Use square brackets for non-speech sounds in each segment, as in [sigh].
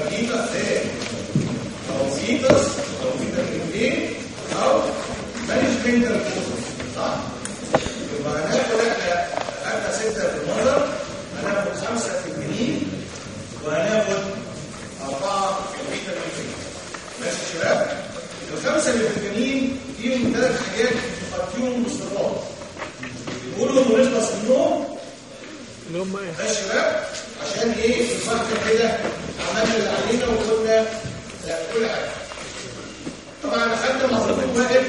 فيتس زي أو فيتامين بي أو مانجمنتال كورس صح؟ يبقى هناخد إحنا إحنا ستة في النظر هناخد خمسة في الجنين وهناخد أربعة في الفيتامين بي ماشي يا شباب؟ الخمسة اللي في الجنين فيهم ثلاث حاجات فيهم باستمرار يقولوا ونخلص منهم اللي هم إيه ماشي يا شباب عشان إيه نفكر كده عملنا علينا لا كل حاجة. طبعا اخدنا مظبوط واحد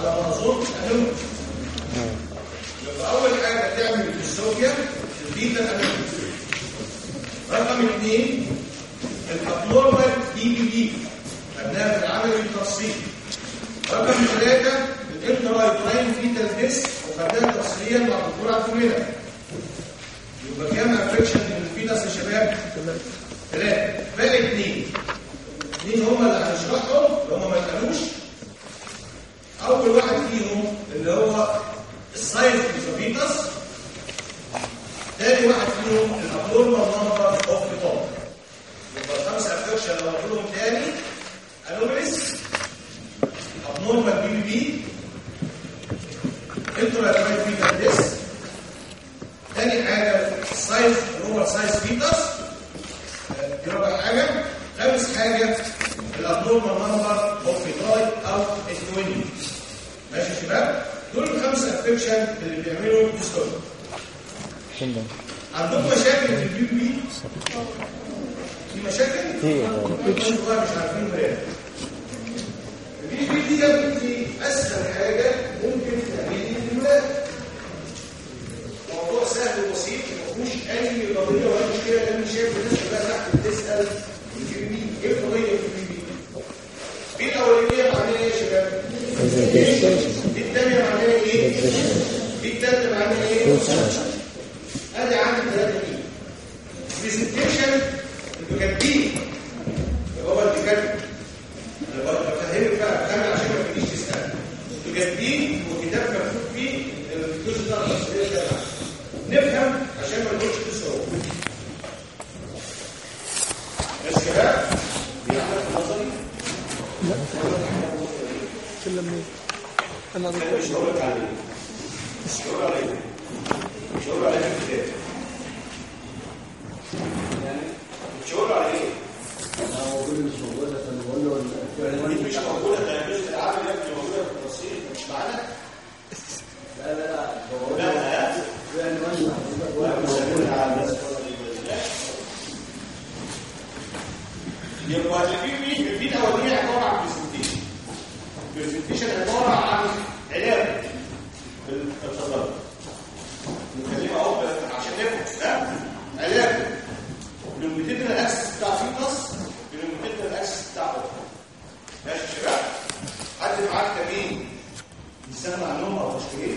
على منظور انومي يبقى أول حاجة تعمل السوفيا البيتا اناليسيس رقم اثنين الابنورمال دي بي بي خدناها في العمل التفصيلي رقم ثلاثة الانترايتراين فيتال ديس وخدناها تفصيليا مع الدكتور عبد المنعم. يبقى كام افكشن من الفيتاس يا شباب؟ ثلاثة باقي اثنين اثنين هم اللي هنشرحهم اللي هم ما اتقالوش. أول واحد فيهم اللي هو السايز ميزوفيتاس تاني واحد فيهم الابنورمال نمبر أوف توب يبقى الخمسه افكشن لو قلت لهم تاني. انوميليس أبنورمال بي انترا فيتال ديس. تاني حاجة السايز اللي هو سايز دي رابع حاجة خامس حاجة الابنورمال نمبر اوف فيتاي أو اسنويني ماشي يا شباب؟ دول الخمسه افكشن اللي بيعملوا ديستوري عندكم مشاكل في البي بي؟ في مشاكل؟ في مش عارفين بيان. ال PP دي أسهل حاجة ممكن تعملي في الولاد موضوع سهل وبسيط ما فيهوش أي قضيه ولا مشكلة لأن شايف الناس كلها تحت بتسأل ال PP إيه القضية في P دي الأولانية معناها إيه يا شباب؟ الثانية معناها إيه؟ الثالثة معناها إيه؟ أدي عندي ثلاثة دي برزنتيشن أنتوا كاتبين هو انت كاتب أنا بفهمك بقى بتعمل عشان ما تجيش تسال أنتوا وكتاب مكتوب فيه الجزء ده التصوير ده نفهم عشان ما نقولش بصوره بس شباب بيعمل نظري؟ كلمني أنا مش هقول عليه مش هقول عليه مش هقول عليه في الكتاب مش هقول عليه دي مش موجودة ده مش العامل اللي مش موجودة في التفصيل مش معانا. لا لا لا لا يبقى اللي فيه في الاولانيه عباره عن برزنتيشن برزنتيشن عباره عن علاج التصرف نكلمها اهو عشان نفهم ده علاج بالميتيدنال اكسس بتاع فيتاس بالميتيدنال اكسس بتاع اوف ماشي يا شباب حد معاك كمين يستغنى عنهم أو تشكيل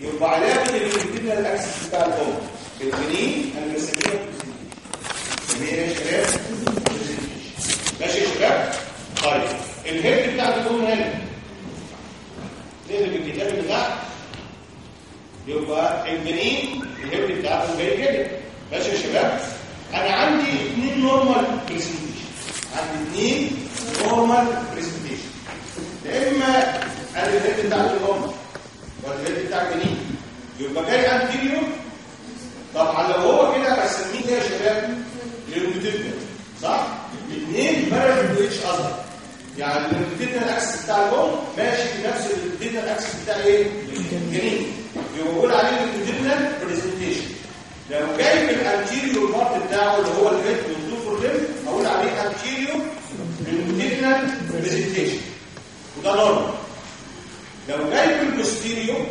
يبقى علاقه ال longitudinal axis بتاع الأم. بالجنين أنا بسميها جميل يا شباب. ماشي يا شباب؟ طيب ال head بتاعت الأم هنا. نقلب الكتاب اللي تحت يبقى الجنين ال head بتاعته جاي كده. ماشي يا شباب؟ أنا عندي اثنين normal presentation عندي اثنين normal presentation يا إما ال head بتاعت الأم ولا ال head بتاع الجنين. يبقى جاي anterior طبعا لو هو كده هسميه كده يا شباب longitudinal صح؟ الاثنين parallel each other يعني ال longitudinal axis بتاع الام ماشي في نفس axis بتاع إيه؟ الجنين. يبقى بقول عليه ال longitudinal presentation لو جايب ال anterior part بتاعه اللي هو ال head وال two forelimb أقول عليه anterior longitudinal presentation وده normal لو جايب ال posterior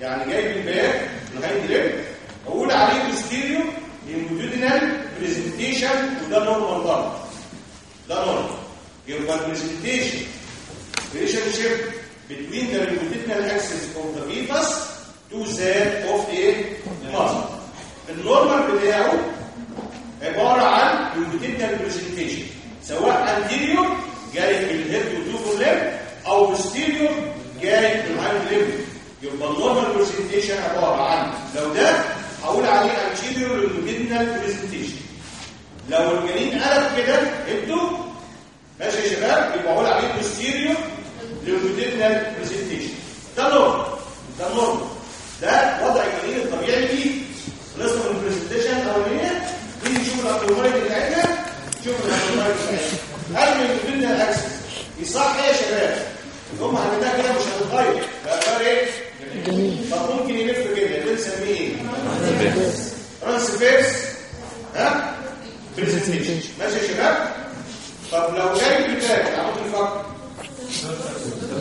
يعني جايب ال back ال hind limb أقول عليه posterior longitudinal presentation وده normal برضه. ده normal يبقى ال presentation relationship between the longitudinal axis of the fetus to that of the mother. ال normal بتاعه عبارة عن longitudinal presentation سواء anterior جاي ال head وال forelimb أو posterior جاي في ال hind limb يبقى ال normal presentation عبارة عن لو ده هقول عليه anterior longitudinal presentation. لو الجنين قلب كده ابده ماشي يا شباب؟ يبقى أقول عليه posterior longitudinal presentation. ده normal ده normal ده وضع الجنين الطبيعي فيه. خلصنا من ال presentation الأولانية. نيجي نشوف ال abnormality بتاعتها نشوف ال abnormality بتاعتها هل من ضمن ال axis. يصح يا شباب. هم هنبدأ كده مش هتتغير ده غير إيه؟ طب ممكن يلف كده بنسميه إيه transverse ها؟ presentation. ماشي يا شباب. طب لو جاي بال back عمود الفقر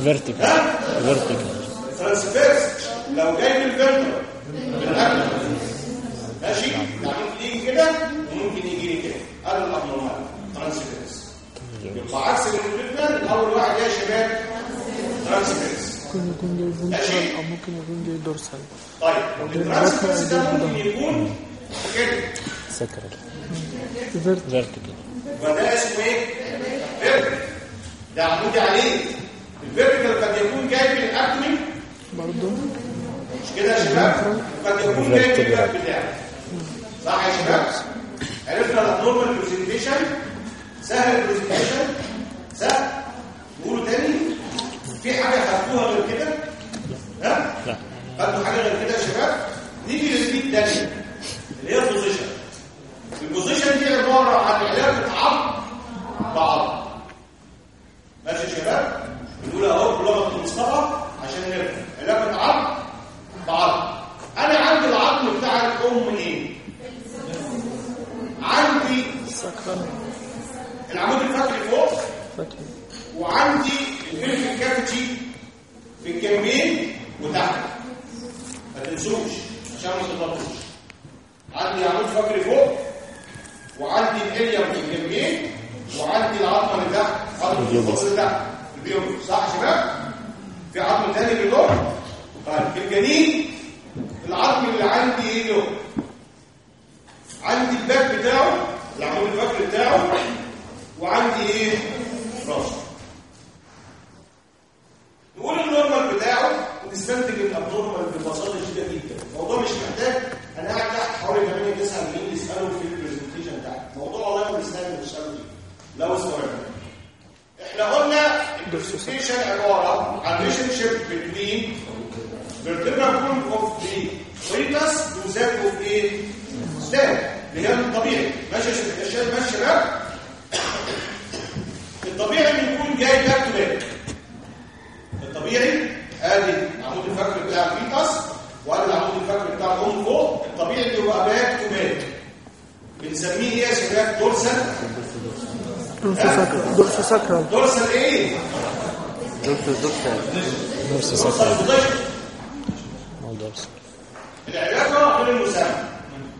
vertical. vertical. transverse لو جاي بال vertical ماشي؟ ممكن يجي كده؟ وممكن يجي لي كده. هذا ال abnormal transverse يبقى عكس ال vertical. أول واحد يا شباب. transverse ممكن يكون جاي. ventral أو ممكن يكون جاي dorsal طيب ال transverse ده ممكن يكون كده sacral vert vertical وده اسمه إيه؟ vertical ده عمودي عليه. ال vertical قد يكون جاي بال abdomen برضه مش كده يا شباب؟ قد يكون جاي من ال back بتاعه صح يا شباب؟ عرفنا ال abnormal presentation سهل ال presentation سهل. نقوله تاني؟ في حاجة خدتوها غير كده؟ ها؟ خدتوا حاجة غير كده يا شباب؟ نيجي للبيت الثانية اللي هي ال position ال position دي عبارة عن علاقه عظم بعظم ماشي يا شباب بنقول أهو بلغه المصطلح عشان نفهم. علاقه عظم بعظم أنا عندي العظم بتاع الأم إيه؟ عندي العمود الفقري فوق. وعندي ال pelvic cavity في الجنبين وتحت. ما تنسوش عشان ما تغلطوش عندي عمود فقري فوق وعندي الاليم في الجنبين وعندي العظمة اللي تحت. عظمة. اللي تحت. البيوبس صح يا شباب؟ في عظم تاني باللون طيب في الجنين العظم اللي عندي إيه له عندي الباك بتاعه العمود الفقري بتاعه وعندي إيه؟ راسه نقول ال normal بتاعه ونستنتج ال abnormal ببساطة شديدة جدا. الموضوع مش محتاج. أنا قاعد تحت حوالي 8 9 مين يسألوا في ال presentation بتاعك الموضوع والله ما بيستاهل فيه. لو استوعبنا إحنا قلنا ال presentation عبارة عن relationship بين vertebral column of the fetus to that of اللي هي الطبيعي. ماشي يا شباب- ماشي يا شباب؟ الطبيعي إنه يكون جاي back to back الطبيعي آدي العمود الفقري بتاع ال fetus وادي العمود الفقري بتاع الام فوق الطبيعي إنه يبقى back to back. بنسميه إيه يا شباب؟ دورسال دورس سكرال دورس سكرال دورسال إيه؟ dorso dorsal sacral position أو دورس. العلاقه غير المسمى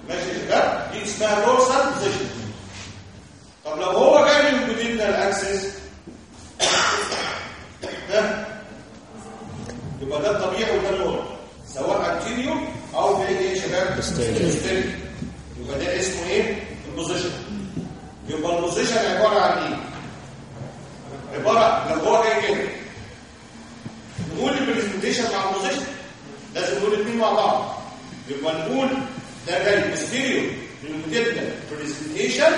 ماشي يا شباب؟ دي اسمها دورسال بوزيشن طب لو هو جاي من الجديدنا الاكسس ها يبقى ده الطبيعي وده النور سواء انتيريور أو بعيد إيه يا شباب posterior. يبقى ده اسمه إيه؟ البوزيشن يبقى البوزيشن عبارة عن إيه؟ عبارة لو هو جاي كده. نقول ال presentation مع ال position لازم نقول الاثنين مع بعض. يبقى نقول ده جاي posterior longitudinal presentation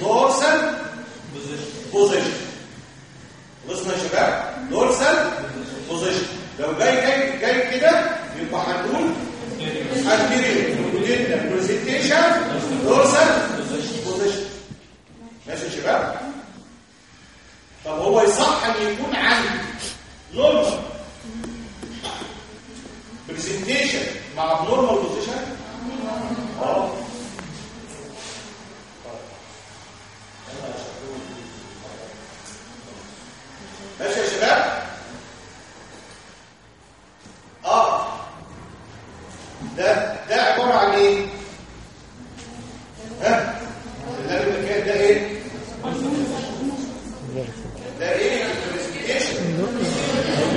dorsal position خلصنا يا شباب؟ dorsal position لو جاي جاي جاي كده يبقى هنقول anterior longitudinal presentation dorsal position ماشي يا شباب؟ طب هو يصح أن يكون عندي normal presentation مع normal position أه. ماشي يا شباب؟ آه. ده ده عبارة عن إيه؟ ها؟ ده المكان ده إيه؟ ده إيه؟ ال presentation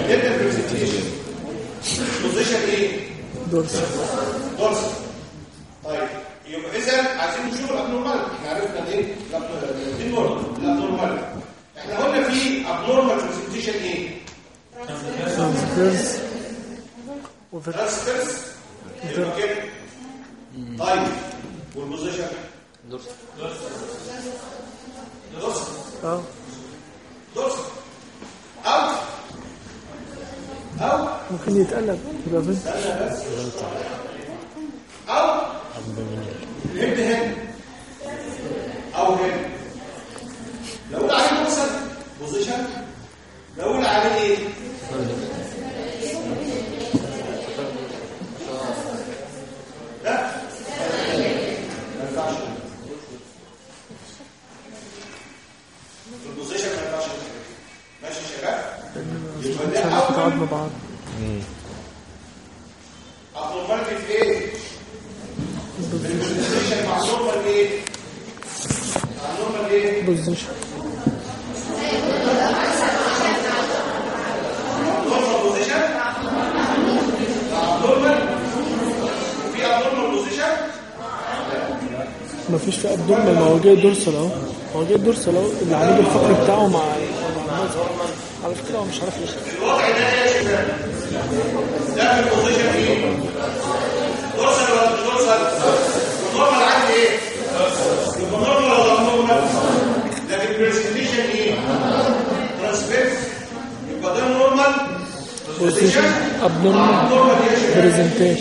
ده ال presentation position إيه؟ دورسي دورس طيب يبقى إذا عايزين نشوف ال abnormal إحنا عرفنا إيه دي normal ال abnormal إحنا قلنا في abnormal presentation إيه؟ transverse و vertical طيب والبوزيشن دورس دورس آه. دورس أو أو ممكن يتقلب. يبقى فين أو الهند هنا أو هنا لو قول عليه بوزيشن لو قول عليه إيه لا ما ينفعش في ال position ما ينفعش كده. ماشي يا شباب يبقى مش ده هناخد اول عظم بعض في إيه ال position مع normal إيه مع normal إيه position normal position normal في abdomen ما هو جاي dorsal اهو هو جاي dorsal اهو العمود الفقري بتاعه مع مع على فكره مش عارف يشرح الوضع ده إيه يا شباب ده في ال position إيه dorsal ولا مش dorsal ال normal عندي إيه يبقى normal ولا normal لكن presentation إيه transverse يبقى ده normal position abnormal normal إيه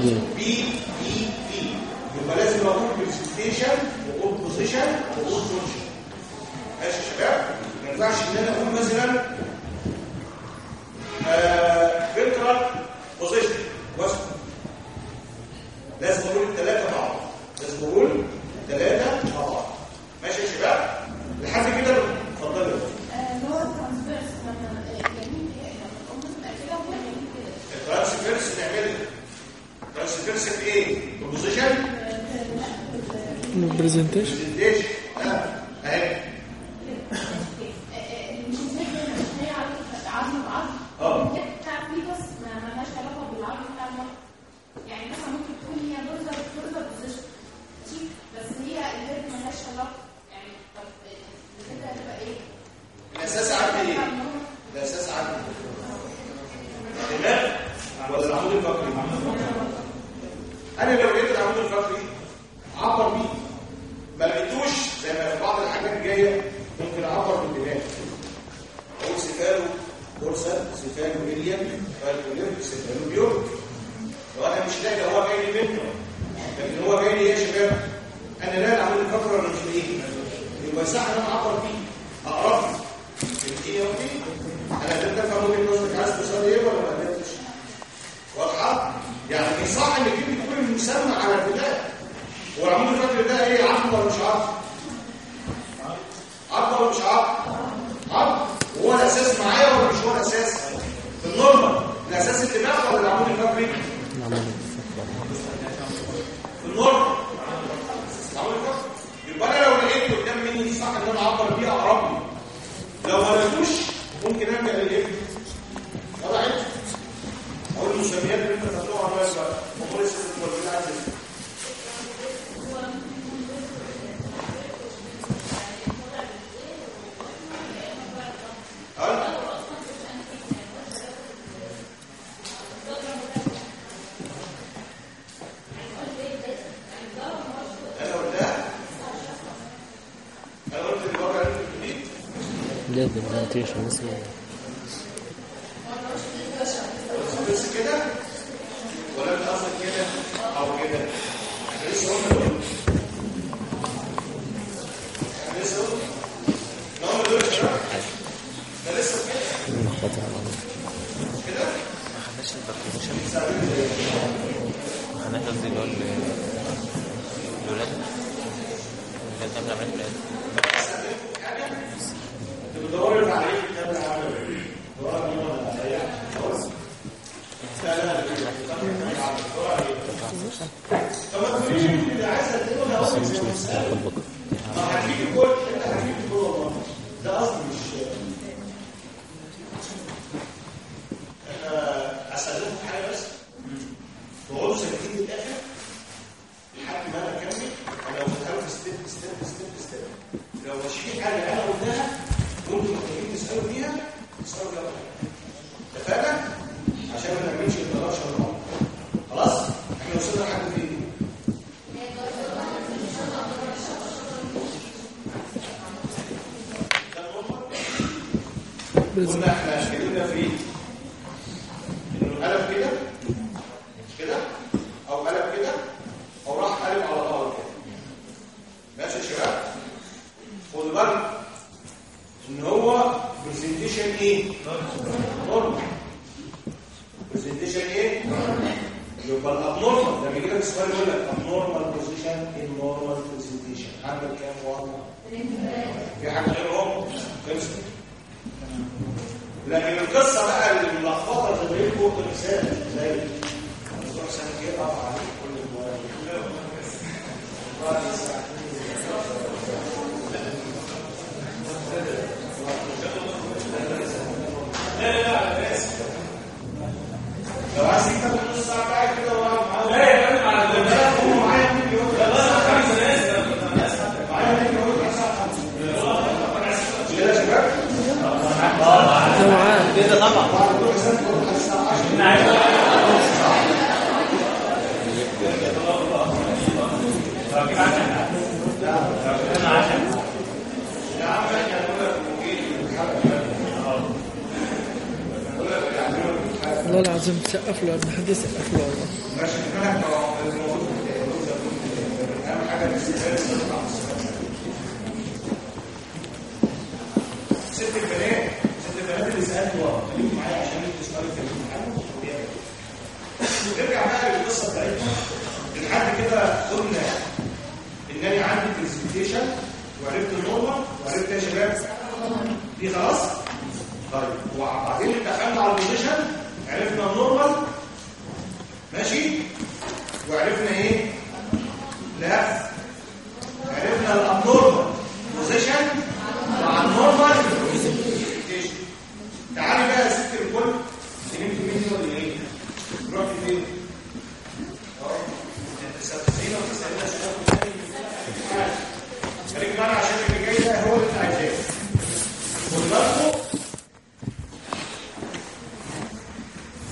بي بي بي يبقى لازم واقول position واقول function ماشي يا شباب ما ينفعش ان أنا أقول مثلا ال presentation presentation ها اهي آه يعني مثلا ممكن تكون هي برزة برزة position بس هي ال head مالهاش علاقة يعني طب ال head هتبقى إيه؟ الاساس عندي إيه الاساس عندي الدماغ ولا العمود الفقري أنا لو لقيت العمود الفقري عبر بيه ما لقيتوش زي ما في بعض الحاجات جاية ممكن اعبر بالدماغ أقول سفالو بورصه سفالو مليان فالكولير سفالو بيورك لو أنا مش لاقي هو جاي لي منه لكن هو جاي لي إيه يا شباب أنا لا العمود الفقري ولا مش لاقيه يبقى صح ان أنا اعبر بيه اقرب فهمتني يا أختي أنا قدرت افهم وجهه نظرك عايز توصل إيه ولا ما قدرتش واضحه يعني صح انك انت تكون مسمى على البدايه هو العمود الفقري ده إيه عظم ولا مش عظم عظم ولا مش عظم عظم وهو الاساس معايا ولا مش هو الاساس في ال normal الاساس الدماغ ولا العمود الفقري نعمل الفقرة في ال normal العمود الفقري يبقى أنا لو لقيت قدام مني صح ان أنا اعبر بيه اقرب لي لو ما لقيتوش ممكن ارجع للايه طلعت أقول المسميات اللي انت خدتوها على الناس بقى امور السيستم والبتاع دي هل أنا قلتها أنا قلت اللي بره علم الجديد لا البرزنتيشن اسمه بس كده ولا انت قصدك كده أو كده إحنا لسه قلنا دول إحنا لسه قلنا إحنا قلنا دول يا شباب ده لسه كده مخبطة على الأرض. مش كده ما خدناش البرزنتيشن ما خدناش قصدي اللي هو ال- الولادة الولادة قبل عملية الولادة انت بتدور على إيه كتاب العمل دور على مين ولا على إيه خلاص لا لا لا دور على إيه طب ما تقوليش اللي عايزه تقول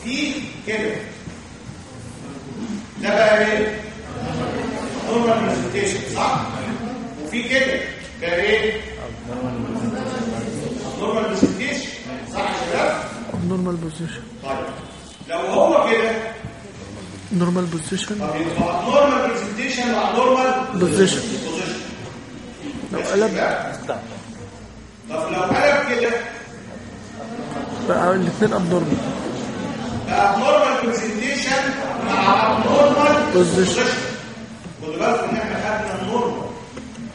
في كده. ده بقى إيه؟ normal presentation صح؟ وفي كده. ده إيه؟ normal presentation صح يا شباب؟ normal position طيب. لو هو كده normal position طب يبقى normal presentation مع normal position position لو قلب. طب لو قلب كده. بقى الاثنين abnormal بقى normal presentation مع normal position خدوا بالكم ان إحنا خدنا ال normal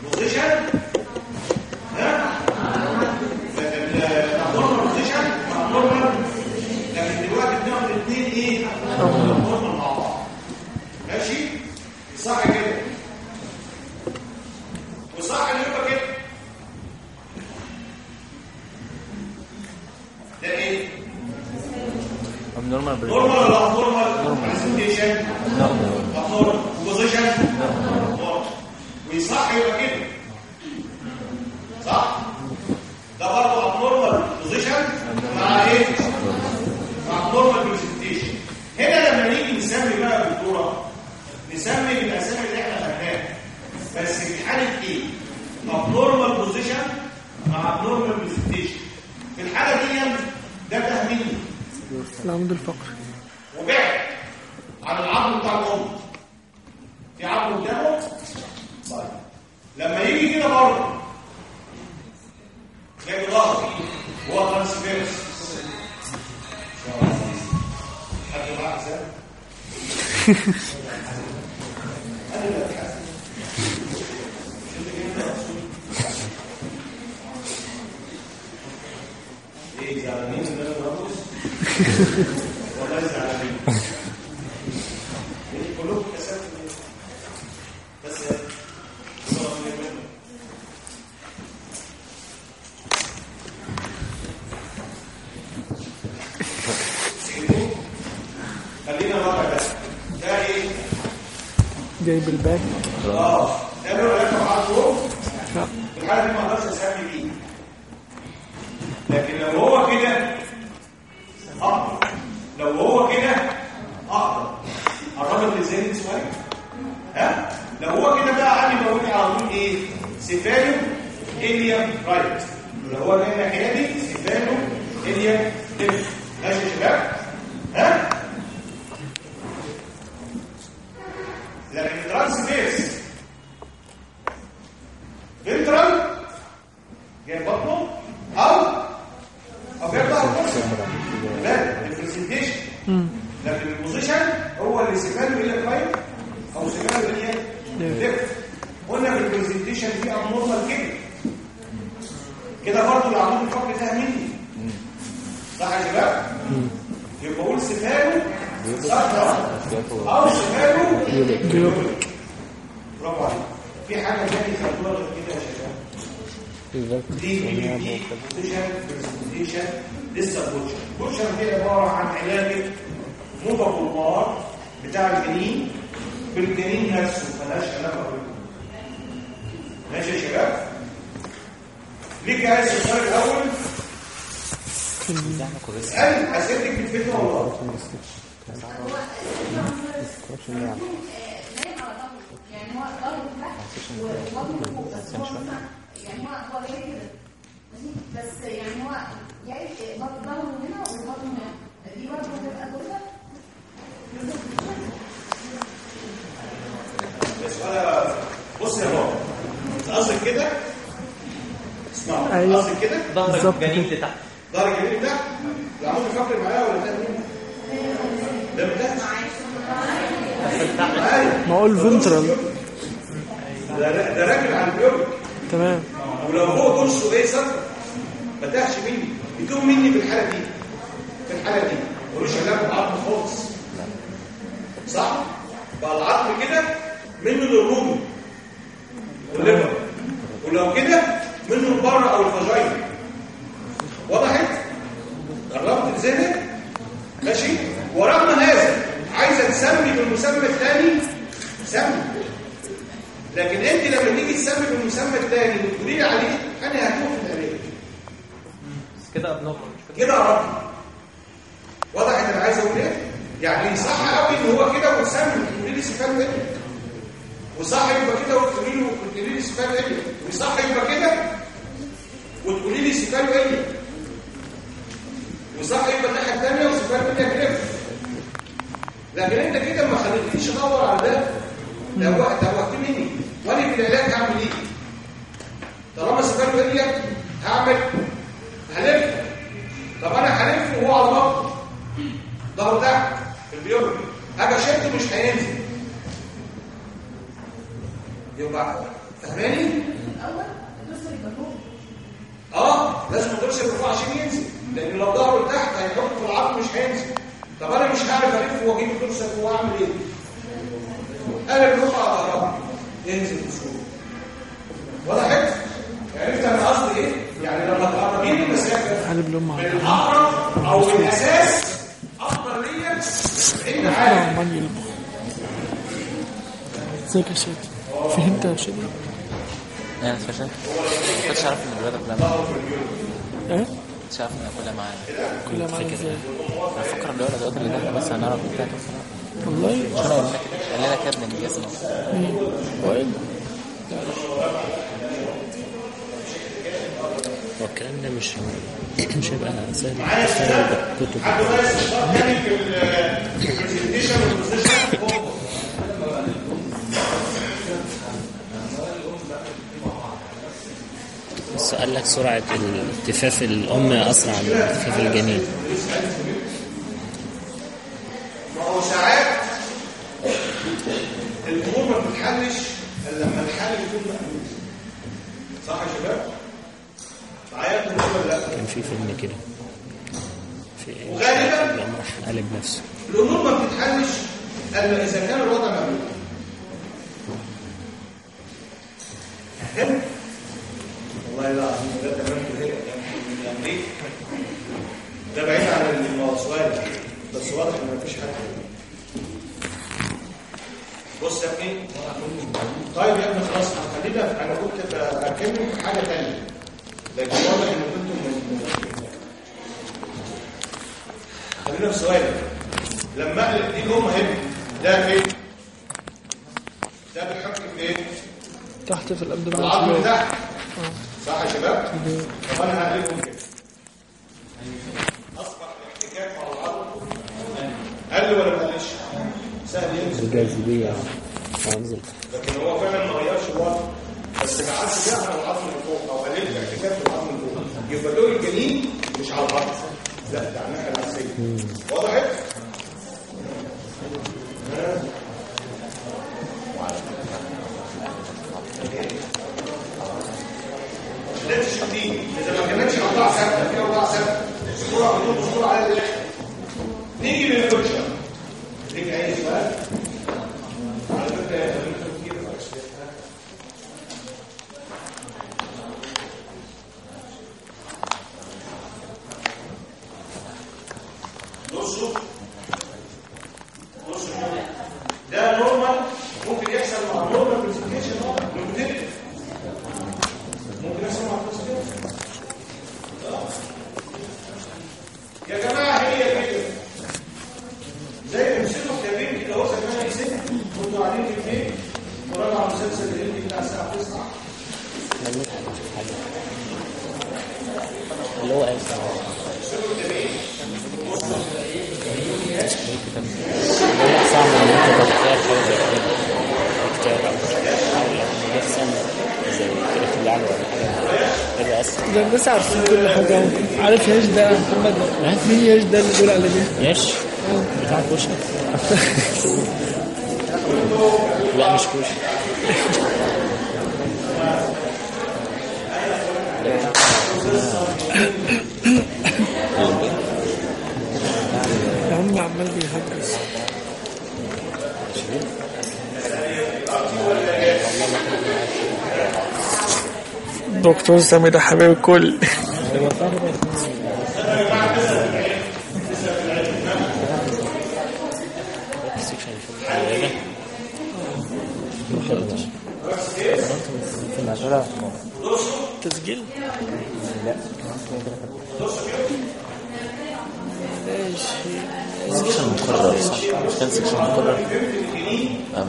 position ها لكن ال normal position مع normal لكن دلوقتي بناخد الاثنين إيه normal مع بعض ماشي صح كده وصح ان يبقى كده ده إيه abnormal normal ولا normal presentation normal position normal ويصح يبقى كده صح ده برضه abnormal position مع إيه مع normal presentation هنا لما نيجي نسمي بقى الدكتوره نسمي بالاسامي اللي إحنا خدناها بس في حاله إيه ابنورمال بوزيشن مع ابنورمال برزنتيشن في الحاله دي ده تهميني العمود الفقري وبعد عن العظم بتاع الام في عظم قدامه طيب لما يجي كده برضه جاي ظهر هو ترانسفيرس حد معاه حساب أنا اللي هتحاسب مش انت جاي من الرسول إيه زعلانين ان أنا برقص والله زعلانين كلكم كسبتوا بس صار منه خلينا الواقع ده ده إيه؟ جايب الباك آه ده له علاقه مع الظروف لا في الحاله دي ما أقدرش اسمي بيه لكن لو هو كده أقدر لو هو كده أقدر قربت لساني شوية ها لو هو كده بقى عندي بقول على طول إيه سيفالو اليم رايت لو هو جاي ناحيه دي سيفالو ilium left ماشي يا شباب ها لكن ال transverse ventral جاي بطنه أو أو جاي ظهر الكرسي لا ال presentation لكن ال position هو اللي cephalo ilium right أو cephalo ilium left قلنا في ال presentation في abnormal كده كده برضه العمود الفقري ده مني صح يا شباب يبقى أقول cephalo-sacral أو cephalo-pubic برافو عليك في حاجة ثانية خدوها غير كده يا شباب دي position presentation لسه posture posture دي عبارة عن موضع النار بتاع الجنين بالجنين نفسه ملهاش علاقة بالجنين. ماشي يا شباب؟ ليك عايز السؤال الأول؟ اسال أسئلتك في الفكرة والله يعني هو ظهره تحت وبطنه فوق بس هو يعني هو هو كده بس يعني هو جاي بطن ظهره هنا وبطنه هنا دي برضه بتبقى كده السؤال بص يا بابا قصدك كده اسمعوا كده؟ جنين كده. لتحت. ظهر الجميل ده العمود الفقري معايا ولا ده مين؟ ده تحت معايا ما هو الفنترال ده راكب على البيوت. تمام. ولو هو كرسه إيه صفر ما تهش مني. يتوه مني في الحالة دي. في الحالة دي. ملوش علاقة بالعظم خالص. صح؟ بقى العظم كده منه للرومي. والليفر ولو كده منه لبره أو الفاجينا وضحت قربت ذهنك ماشي. ورغم هذا عايزة تسمي بالمسمى الثاني؟ سمي. لكن أنت لما تيجي تسمي بالمسمى الثاني وتقولي لي عليه أنا هتوه في القرايه كده مش كده كده قربت وضحت أنا عايز أقول إيه؟ يعني صح قوي إن هو كده وتسمي تقولي لي سفان إيه وصح يبقى كده وتقولي له وتقولي لي؟ سفان إيه وصح يبقى كده وتقولي لي سفان إيه وصح يبقى الناحية الثانية وسفان إيه كده لكن انت كده ما خليتنيش أدور على ده. ده وقت ده وقت مني. وأنا في العلاج هعمل إيه؟ طالما سفان إيه هعمل هلف. طب أنا هلف وهو على بطنه ظهره تحت في البيوت أجي اشده مش هينزل. يبقى فاهماني؟ الأول الدرس يبقى فوق آه لازم الضرس يرفع عشان ينزل. لأن لو ظهره تحت هيحط في العظم مش هينزل. طب أنا مش عارف ألف وأجيب الضرس واعمل إيه؟ أنا بنقع على ظهرها ينزل بسهولة. وضحت عرفت أنا قصدي إيه؟ يعني لما تقربين المسافة قلب من الاقرب أو من الاساس افضل ليا ان عارف ازيك يا شادي فهمت يا شادي أنا اتفشلت ما كنتش عارف إن الولاد كلها معايا. إيه؟ ما كنتش عارف إن كلها معايا. كلها معايا فكرة. إزاي؟ أنا فكر ان الولد دلوقتي اللي داخل بس هنعرف بتاعته والله؟ مش أنا كده قال لنا كده ابن الجسم. مين؟ وائل هو الكلام ده مش مش هيبقى سهل. كتب حد بس اشتغل تاني في البرزنتيشن والبوزيشن بس قال لك سرعة التفاف الأم أسرع من التفاف الجنين. اللي هو صعب ان انت تتخيل حاجة زي كده اكتئاب أو أو بيحصل زي كده العالم ولا حاجة ده الناس عارفين كل حاجة عارف ياش ده محمد مين ياش ده اللي بيقول على ده ياش بتاع كوشه لا مش كوشه عمال بيهجس دكتور سامي ده حبيب الكل section مكرر صح مش كان section مكرر كان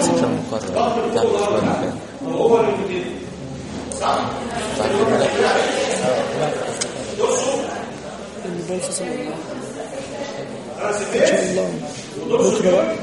section مكرر الله بكره بقى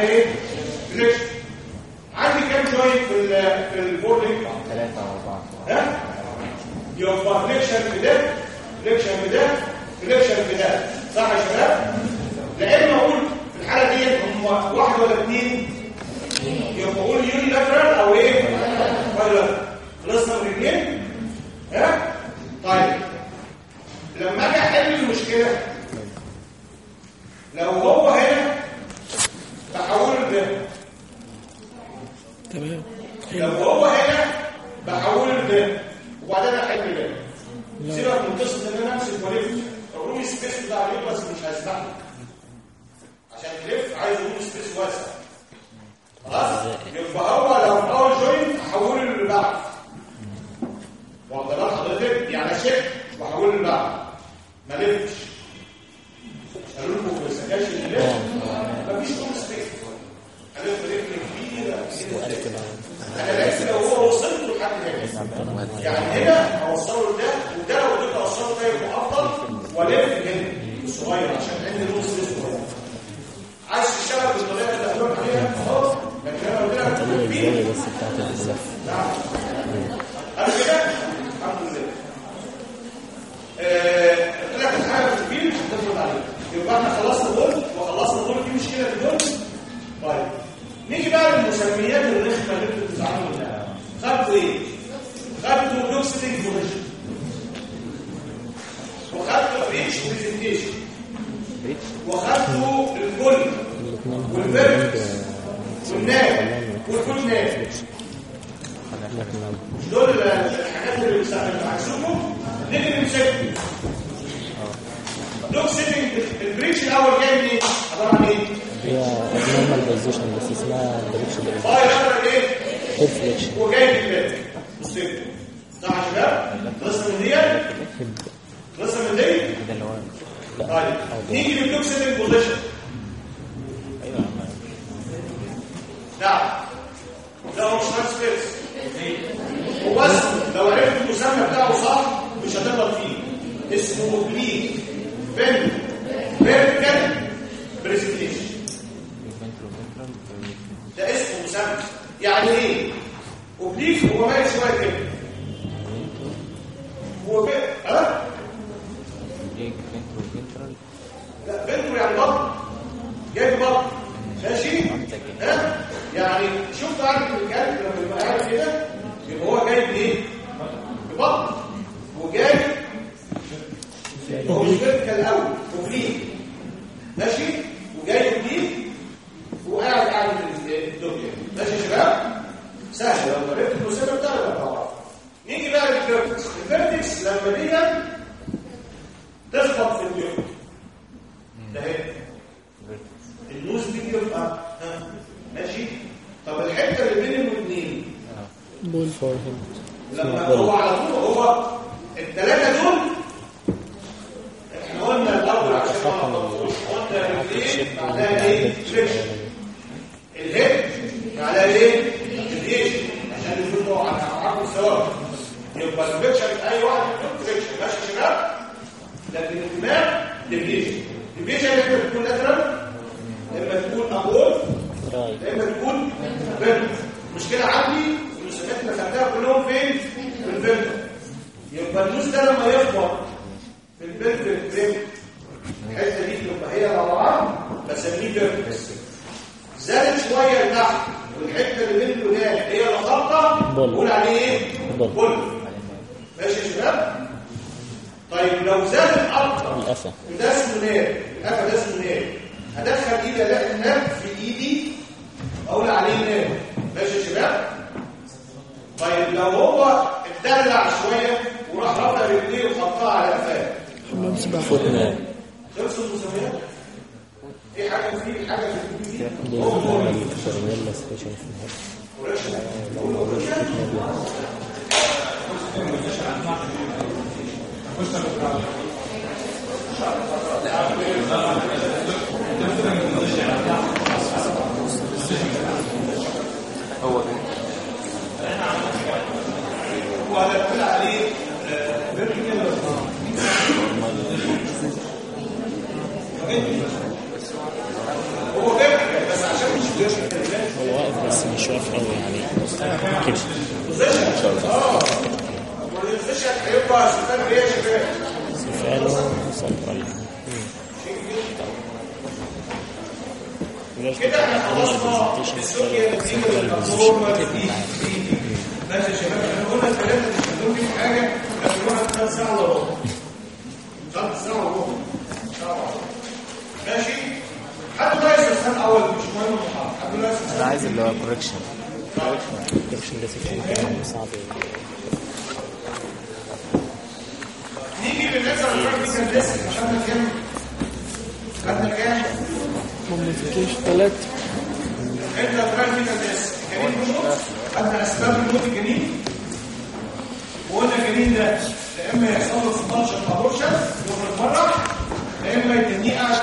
Amen. Next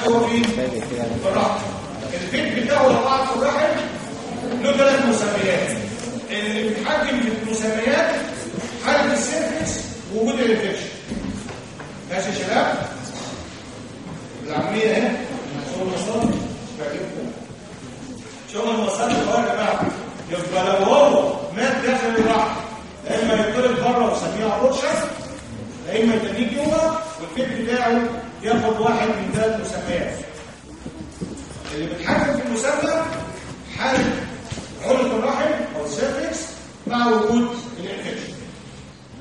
فين في الرحم البيت بتاعه لو قعد في الرحم له ثلاث مسميات. اللي بيتحكم في المسميات حالة ال cervix ووجود ال infection. ماشي يا شباب؟ العملية اهي شغل المصادر بيعجبكم شغل المصادر هو يا جماعة يبقى لو هو مات داخل الرحم يا إما يتطرد بره ويسميها abortion يا إما يتنيه جوه والبيت بتاعه ياخد واحد من ثلاث مسميات. اللي بيتحكم في المسمى حالة عنق الرحم أو ال cervix مع وجود ال infection.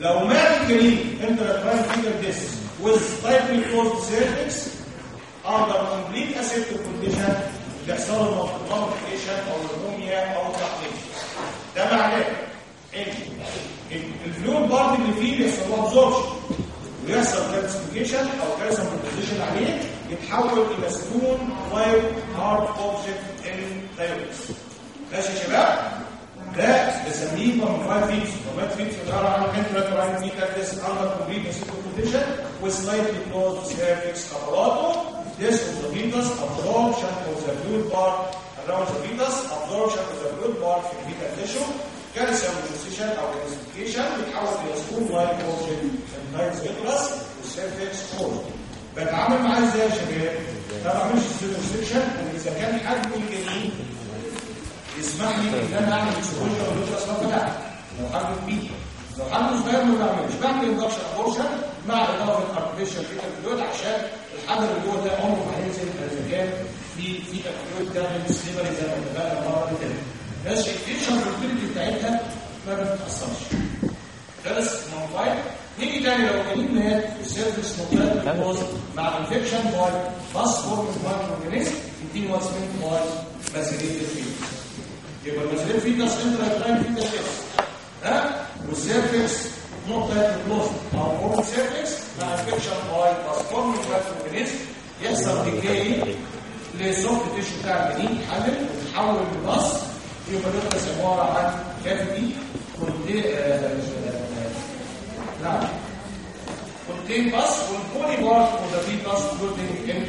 لو مات الجنين intrauterine fetal death with tightly closed cervix under complete aseptic condition بيحصل له mummification أو المومياء أو التحنيط ده معناه إن ال fluid part اللي فيه بيحصل له absorption. ويحصل calcification أو calcium deposition عليه يتحول إلى stone like hard object in the uterus ماشي يا شباب ده بسميه mummified fetus mummified fetus عباره عن intrauterine fetal death under complete condition و tightly closed cervix خطواته death of the fetus absorption of the fluid part around the fetus absorption of the fluid part في ال fetal tissue calcium deposition أو calcification بيتحول إلى like object in the uterus وال cervix closed بتعامل معاه إزاي يا شباب؟ ما بعملش section واذا كان حجم الجنين يسمح لي ان أنا اعمل للوتر أصلا لا لو حجم كبير لو حجم صغير ما بعملش بعمل induction abortion مع اضافه artificial fetal عشان الحجم اللي جوه ده عمره ما هينزل اذا كان في فيتال فلويد ده من سليبري زي ما اتفقنا المره اللي بس الفيشن بتاعتها ما بتتاثرش خلص موبايل نيجي تاني لو جنين مات السيرفيس موبايل مع انفكشن باي باس فورم باي اورجانيزم يديني واتس مينت باي باسيليتد فيتس يبقى المسؤولين في ناس انت هتلاقي في تشخيص ها والسيرفكس نقطه closed أو فورم cervix مع infection by pus forming organism يحصل decay لل soft tissue بتاع الجنين يحلل ويتحول ل pus يبقى ده عباره عن cavity نعم. contain pus وال bony part the fetus floating in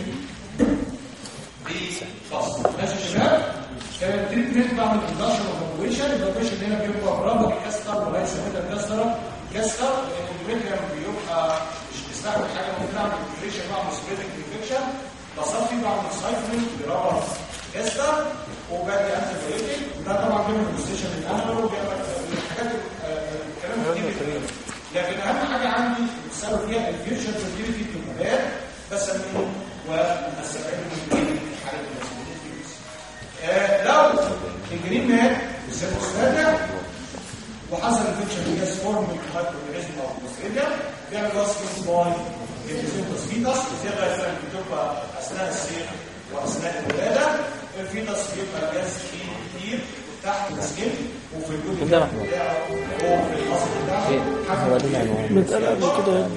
the pus ماشي يا شباب كان ال treatment بعمل induction و evacuation ال evacuation هنا بيبقى ب rubber catheter ولا يسميها catheter. كاستر لأن الدوميتريم بيبقى مش بيستعمل حاجة ممكن بعمل انفكشن بعمل سبريدنج انفكشن بصفي بعمل سايكلين برابر استر وباقي انتي ده طبعا بيعمل بوزيشن الانر وبيعمل الحاجات آه، الكلام الكتير. لكن أهم حاجة عندي السبب فيها الفيوتشر فيرتيليتي في النبات بسميه والسبعين من حاله المسؤوليه آه، لو الجنين مات والسيبوسفاتا وحصل انفكشن في جاس فورم من المايكروبيزم أو البكتيريا بيعمل واسكس باي الفيتوس فيتاس بتبقى مثلا بتبقى اثناء الصيف واثناء الولاده الفيتاس بيبقى جاز فيه كتير تحت السكين وفي الجزء ده بتاعه وفي الحصر بتاعه حتى هو دي العنوان متقلق من كده يعني.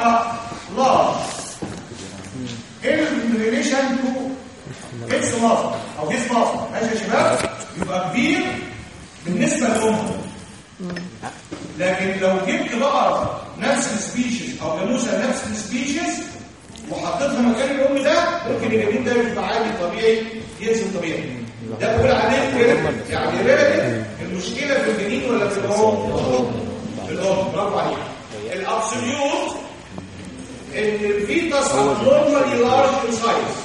بيبقى large in relation to its mother أو his mother ماشي يا شباب يبقى كبير بالنسبة لامه لكن لو جبت بقره نفس ال species أو جاموسه نفس ال species وحطيتها مكان الام ده ممكن الجنين ده يبقى عادي طبيعي ينزل طبيعي ده بقول عليه relative يعني relative المشكلة في الجنين ولا في الام؟ في الام برافو عليك ال absolute ان ال fetus abnormally large in size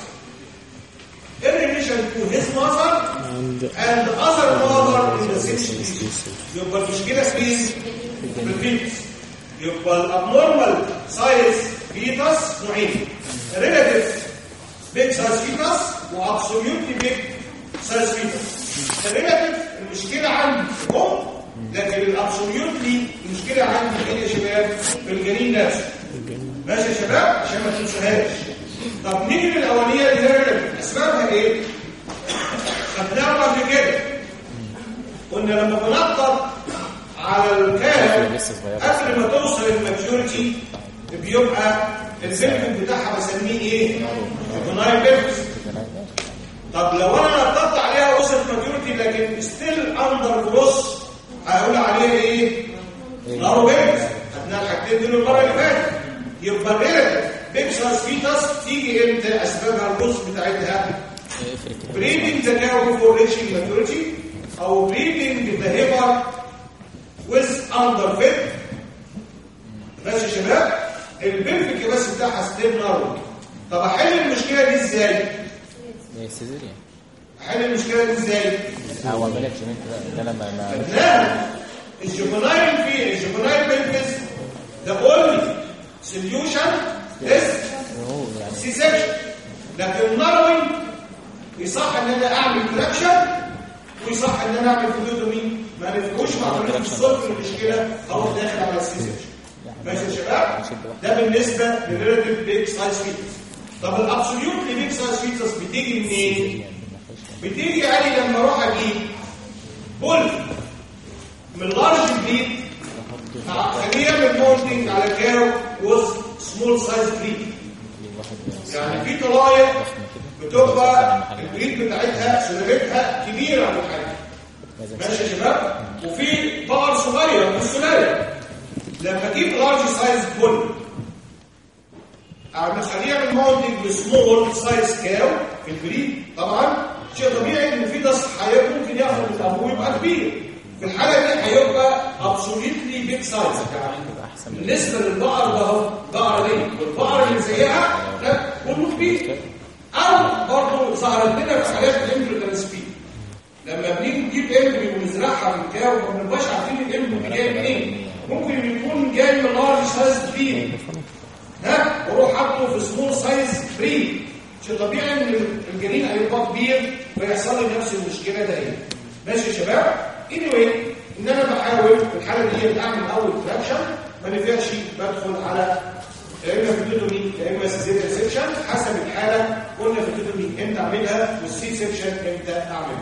in relation to his mother and other mother in the same species يبقى المشكلة فين؟ في ال fetus يبقى ال abnormal size fetus نوعين relative big size fetus و absolutely big size fetus ال relative المشكلة عندي في الام لكن ال absolutely المشكلة عندي فين يا شباب؟ في الجنين نفسه ماشي يا شباب عشان ما تنسوهاش طب نيجي للاولانيه اللي هي اسبابها إيه؟ خدناها قبل كده قلنا لما بننط على ال cow قبل ما توصل ال maturity بيبقى ال pelvis بتاعها بسميه إيه؟ juvenile pelvis طب لو أنا نطيت عليها وصلت maturity لكن still undergrowth هقول عليها إيه؟ narrow pelvis خدنا الحاجتين دول المرة اللي فاتت. يبقى big size fetus تيجي إمتى اسبابها الجزء بتاعتها breeding the cow before reaching maturity أو breeding the heifer with underfeed ماشي يا شباب ال pelvic بس بتاعها still narrow طب احل المشكلة دي إزاي؟ caesarean احل المشكلة دي إزاي؟ هو عمال examine كده ان أنا ما ما ال juvenile في ال juvenile pelvis the only solution is هو C-section لكن ال narrow يصح إن أنا أعمل traction ويصح إن أنا أعمل fetotomy ما نفعوش مع عمليه الصلب المشكلة أروح داخل على ال C-section ماشي يا شباب ده بالنسبة لل relative big size fetus طب ال absolutely big size fetus بتيجي منين؟ بتيجي علي لما أروح أجيب bull من large breed خليه يعمل mounting على cow with small size breed يعني في طلايق بتبقى ال breed بتاعتها سلالتها كبيرة عن حاجة ماشي يا شباب؟ وفي بقر صغير من السلاله لما أجيب large size bull أعمل خليه يعمل مولدنج لسمول سايز كاو في ال breed. طبعا شيء طبيعي ان في ناحية ممكن ياخد من أبوه يبقى كبير. في الحاله دي هيبقى absolutely big size بالنسبة للبقر ده اهو البقره دي. والبقرة اللي زيها ده كله كبير. أو برضه ظهرت لنا في حالات ال embryo transfer لما بنيجي نجيب embryo ونزرعها في ال cow ما بنبقاش عارفين ال embryo جاي منين. ممكن يكون جاي من large size breed ها؟ وأروح حاطه في small size breed شيء طبيعي إن الجنين هيبقى كبير فيحصل لي نفس المشكلة هنا ماشي يا شباب؟ Anyway ان أنا بحاول في الحاله دي اعمل أول traction ما نفعش بدخل على يا إما fetotomy يا إما caesarean section حسب الحالة قلنا fetotomy إمتى أعملها وال C-section إمتى أعملها.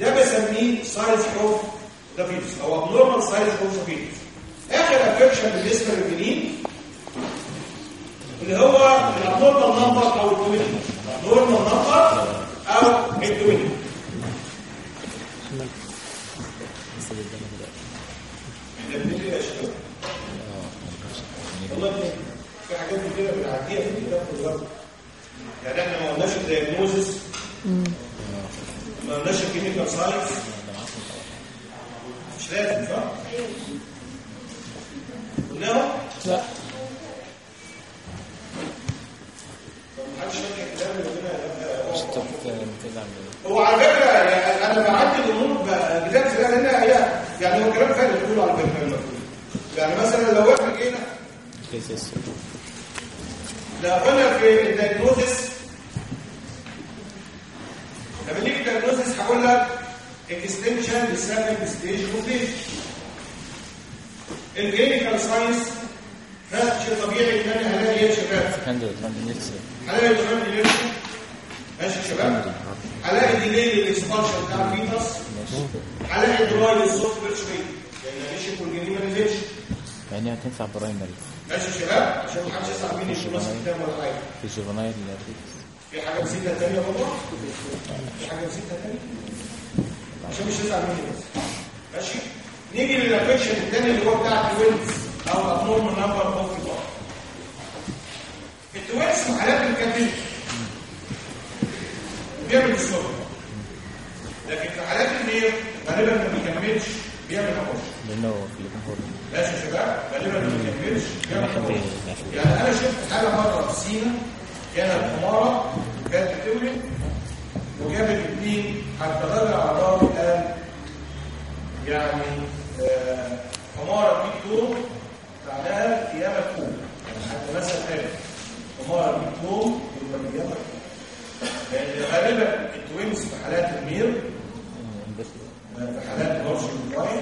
ده بسميه size of the fetus أو abnormal size of the fetus آخر affection بالنسبة للجنين اللي هو ال abnormal number أو ال twinning ال abnormal number أو ال twinning إحنا بنقول يا شباب والله في حاجات كتيره بنعديها في الكتاب كله يعني إحنا ما قلناش ال diagnosis ما قلناش ال clinical signs مش لازم صح؟ قلناهم؟ لا بتزعل من هو على فكرة يعني أنا بعدي الأمور بجد لأن هي يعني هو كلام فارغ كله على فكرة. يعني مثلا لو إحنا جينا لو قلنا في ال diagnosis لما نيجي ال diagnosis هقول لك extension لل second stage complete ال clinical signs شيء طبيعي إن أنا هلاقي إيه يا شباب هلاقي dilation ماشي يا شباب؟ هلاقي dilation لل expansion بتاع ال fetus هلاقي dry للصوت يعني ماشي كل ما نزلش يعني هتنفع primary. ماشي يا شباب؟ عشان ما حدش يسمع مني في نص الكتاب ولا حاجة. في juvenile في حاجة نسيتها تانية بابا في حاجة نسيتها تانية؟ عشان مش تزعل مني بس. ماشي؟ نيجي لل affection الثاني اللي هو بتاع ال twins أو ال abnormal number of بار ال twins في حالات ال cattle بيعمل discover لكن في حالات ال mare غالبا ما بيكملش بيعمل abortion لأنه في هو ماشي يا شباب غالبا ما بي- يعني أنا شفت حاله مرة في سينا كانت حمارة كانت بتولد وجابت اثنين حتى رجع الراجل قال يعني آه، حمارة دي توم معناها قيامة يعني حتى مثلا قال حمارة دي توم يبقى قيامة توم لأن غالبا التوينز في حالات المير في حالات الورش الوايد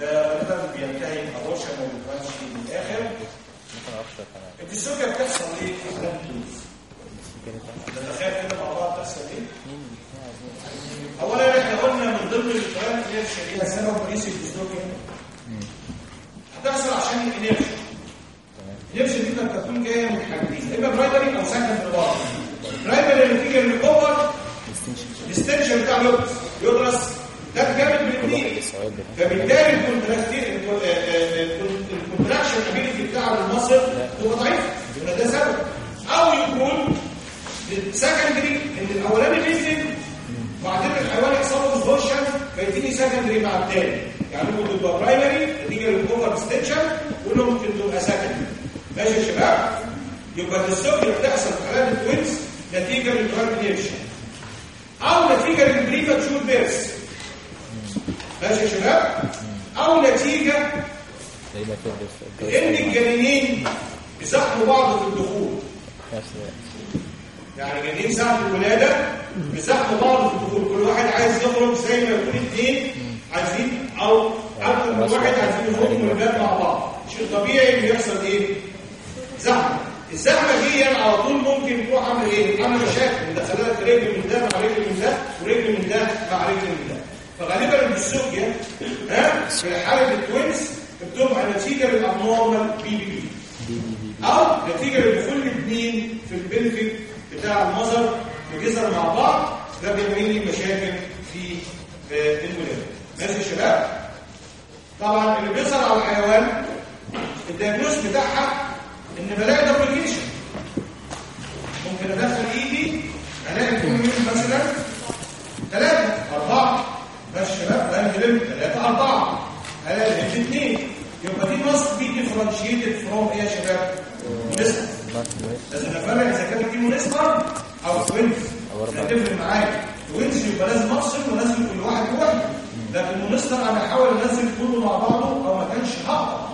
غالبا بينتهي الورشه ما بيبقاش في الآخر الديسوكيا بتحصل ليه نتخيل كده مع بعض تحصل إيه اولا إحنا قلنا من ضمن الكلام اللي هي سبب رئيسي الديسوكيا هتحصل عشان الانيرشن ال inertia دي قد تكون جاية من حاجتين اما primary أو secondary بار primary نتيجه من ال over distension بتاع ال uterus يدرس ده جامد من الاثنين السؤال ده فبالتالي ال contraction ability بتاع ال muscle هو ضعيف يبقى ده سبب أو يكون secondary ان الاولاني نزل وبعدين الحيوان يحصل له exhaustion فيديني secondary مع الثاني يعني ممكن تبقى primary نتيجه لل over stretching وانه ممكن تبقى secondary ماشي يا شباب؟ يبقى ال dystocia بتحصل في حالات ال twins نتيجة لل uterine inertia أو نتيجة لل premature birth ماشي يا شباب؟ أو نتيجة لأن الجنينين بيزحموا بعض في الدخول. يعني جنين ساعة الولادة بيزحموا بعض في الدخول. كل واحد عايز يخرج زي ما يكون اثنين عايزين أو أكتر من واحد عايزين يخرجوا من الباب مع بعض. شيء طبيعي ان يحصل إيه؟ زحمة. الزحمة دي على طول ممكن تروح عامل إيه؟ عامل مشاكل. مدخلات رجل من ده مع رجل من ده ورجل من ده مع رجل من ده. فغالبا البسوكيا ها؟ في حالة ال twins بتبقى نتيجة لل abnormal PPP أو نتيجة لدخول الاثنين في البلفيك بتاع المظهر بجزر مع بعض ده بيعمل لي مشاكل في آه، الولاده ماشي يا شباب طبعا اللي بيظهر على الحيوان الدياجنوز بتاعها إن بلاقي دبليكيشن ممكن أدخل إيدي ألاقي الكميون مثلا ثلاثة أربعة. يا شباب الجلم ثلاثة أربعة. ألاقي اثنين يبقى دي must be differentiated from إيه يا شباب؟ monster لازم نفرق إذا كانت دي monster أو twins. هتفرق معايا. twins يبقى لازم أفصل ونازل كل واحد لوحده. لكن monster أنا احاول انزل كله مع بعضه أو ما كانش هقدر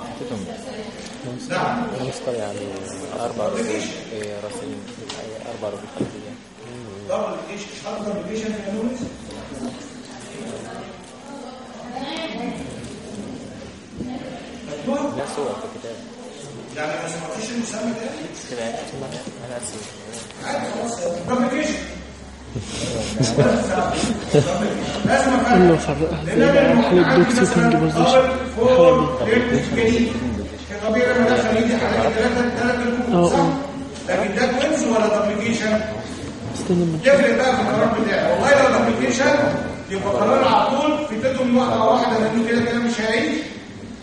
نعم. monster يعني إيه راسين أربع رجلين خلفية double إيش اشهر duplication في مكتوب لا صور في الكتاب. يعني ما سمعتيش المسمى تاني؟ عادي خلاص دبليكيشن لازم قال له افرق فرقها إزاي بقى حالة دوكسي تنج بوزيشن طبيعي لما دخل يدي حوالي ثلاثة ثلاثة آه، نجوم صح؟ لكن ده كوينز ولا ما يفرق بقى في القرار بتاعي. والله لو دبليكيشن يبقى قرار على طول في تدهم واحدة واحدة لأنه كده كده مش هيعيش.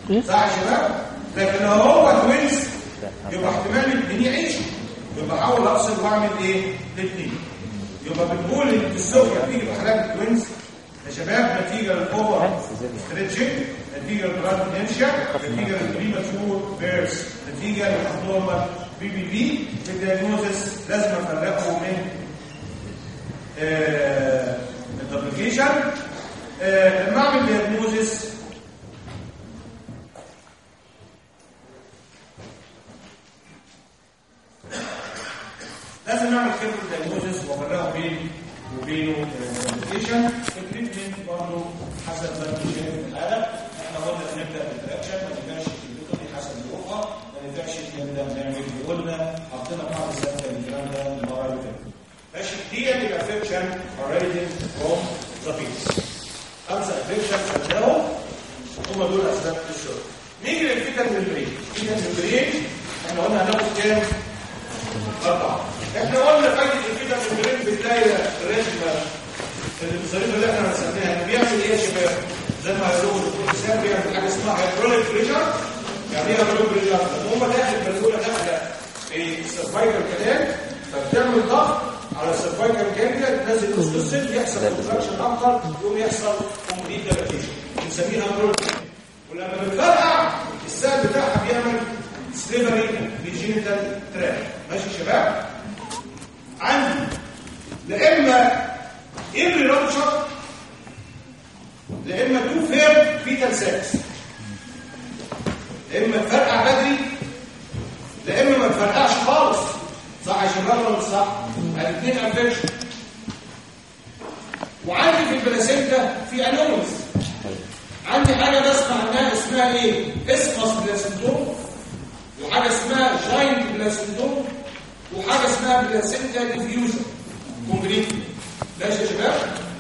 إيه؟ صح يا شباب؟ لكن لو هو twins يبقى احتمال الاثنين يعيشوا يبقى أحاول افصل وأعمل إيه؟ الاثنين يبقى بنقول إن السوفيا بتيجي في حالات ال twins يا شباب نتيجة لل over stretching نتيجة للبرانتنشيا نتيجة لل premature birth نتيجة لل abnormal PPP في ال diagnosis لازم أفرقه من آه، ال duplication. آه، لما أعمل diagnosis لازم نعمل careful diagnosis وأفرقه بين وبينه ال duplication ال treatment برضه حسب ما أنت شايف في الحالة. إحنا قلنا نبدأ بال traction ما نبدأش بال fetotomy حسب الرقعه ما نبدأش نبدأ نعمل اللي قلنا حطينا قاعدة ثابته للكلام ده المره اللي فاتت ماشي. دي تبقى فيكشن اوريجين فروم ذا بيس خمسه فيكشن خدناهم هم دول أسباب الشرب. نيجي للفيتال ممبرين الفيتال ممبرين إحنا قلنا هناخد كام؟ أربعة. إحنا قلنا فايدة الفيتا من الجرين بتلاقي الرسمة الظريفة اللي إحنا رسمناها انه بيعمل إيه يا شباب؟ زي ما هيقولوا الدكتور حسام بيعمل حاجة اسمها هيدروليك بريشر يعني إيه هيدروليك بريشر؟ هم داخل البلكونة داخلة في ال cervical canal فبتعمل ضغط على ال cervical ganglia تنزل ال oxytocin يحصل contraction أكتر يقوم يحصل complete dilatation بنسميها هيدروليك ولما بتفرقع السائل بتاعها بيعمل slippery لل genital tract ماشي يا شباب؟ عندي. لا إما early rupture لا إما too firm fetal sacs. لا إما تفرقع بدري لا إما ما تفرقعش خالص. صح يا شباب ولا صح؟ الاثنين affection وعندي في ال placenta في anomalies عندي حاجة بسمع عنها اسمها إيه؟ absence placentome وحاجة اسمها giant placentome وحاجه اسمها placenta diffusa completa ماشي يا شباب؟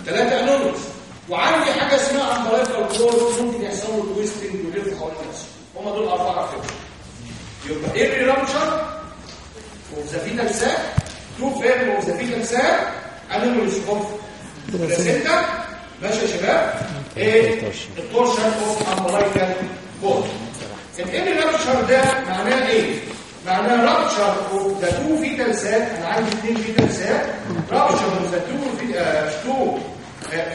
ثلاثة anomalies وعندي حاجة اسمها umbilical cord ممكن يحصل له twisting ويلف حوالين نفسه. هم دول أربعة فكرة. يبقى early rupture of the fetal too firm of the fetal sac anomalies of placenta ماشي يا شباب؟ إيه ال torsion of umbilical cord ال early rupture ده معناه إيه؟ معناه rupture of the two fetal sac أنا عندي اثنين fetal sac rupture of the two fe- two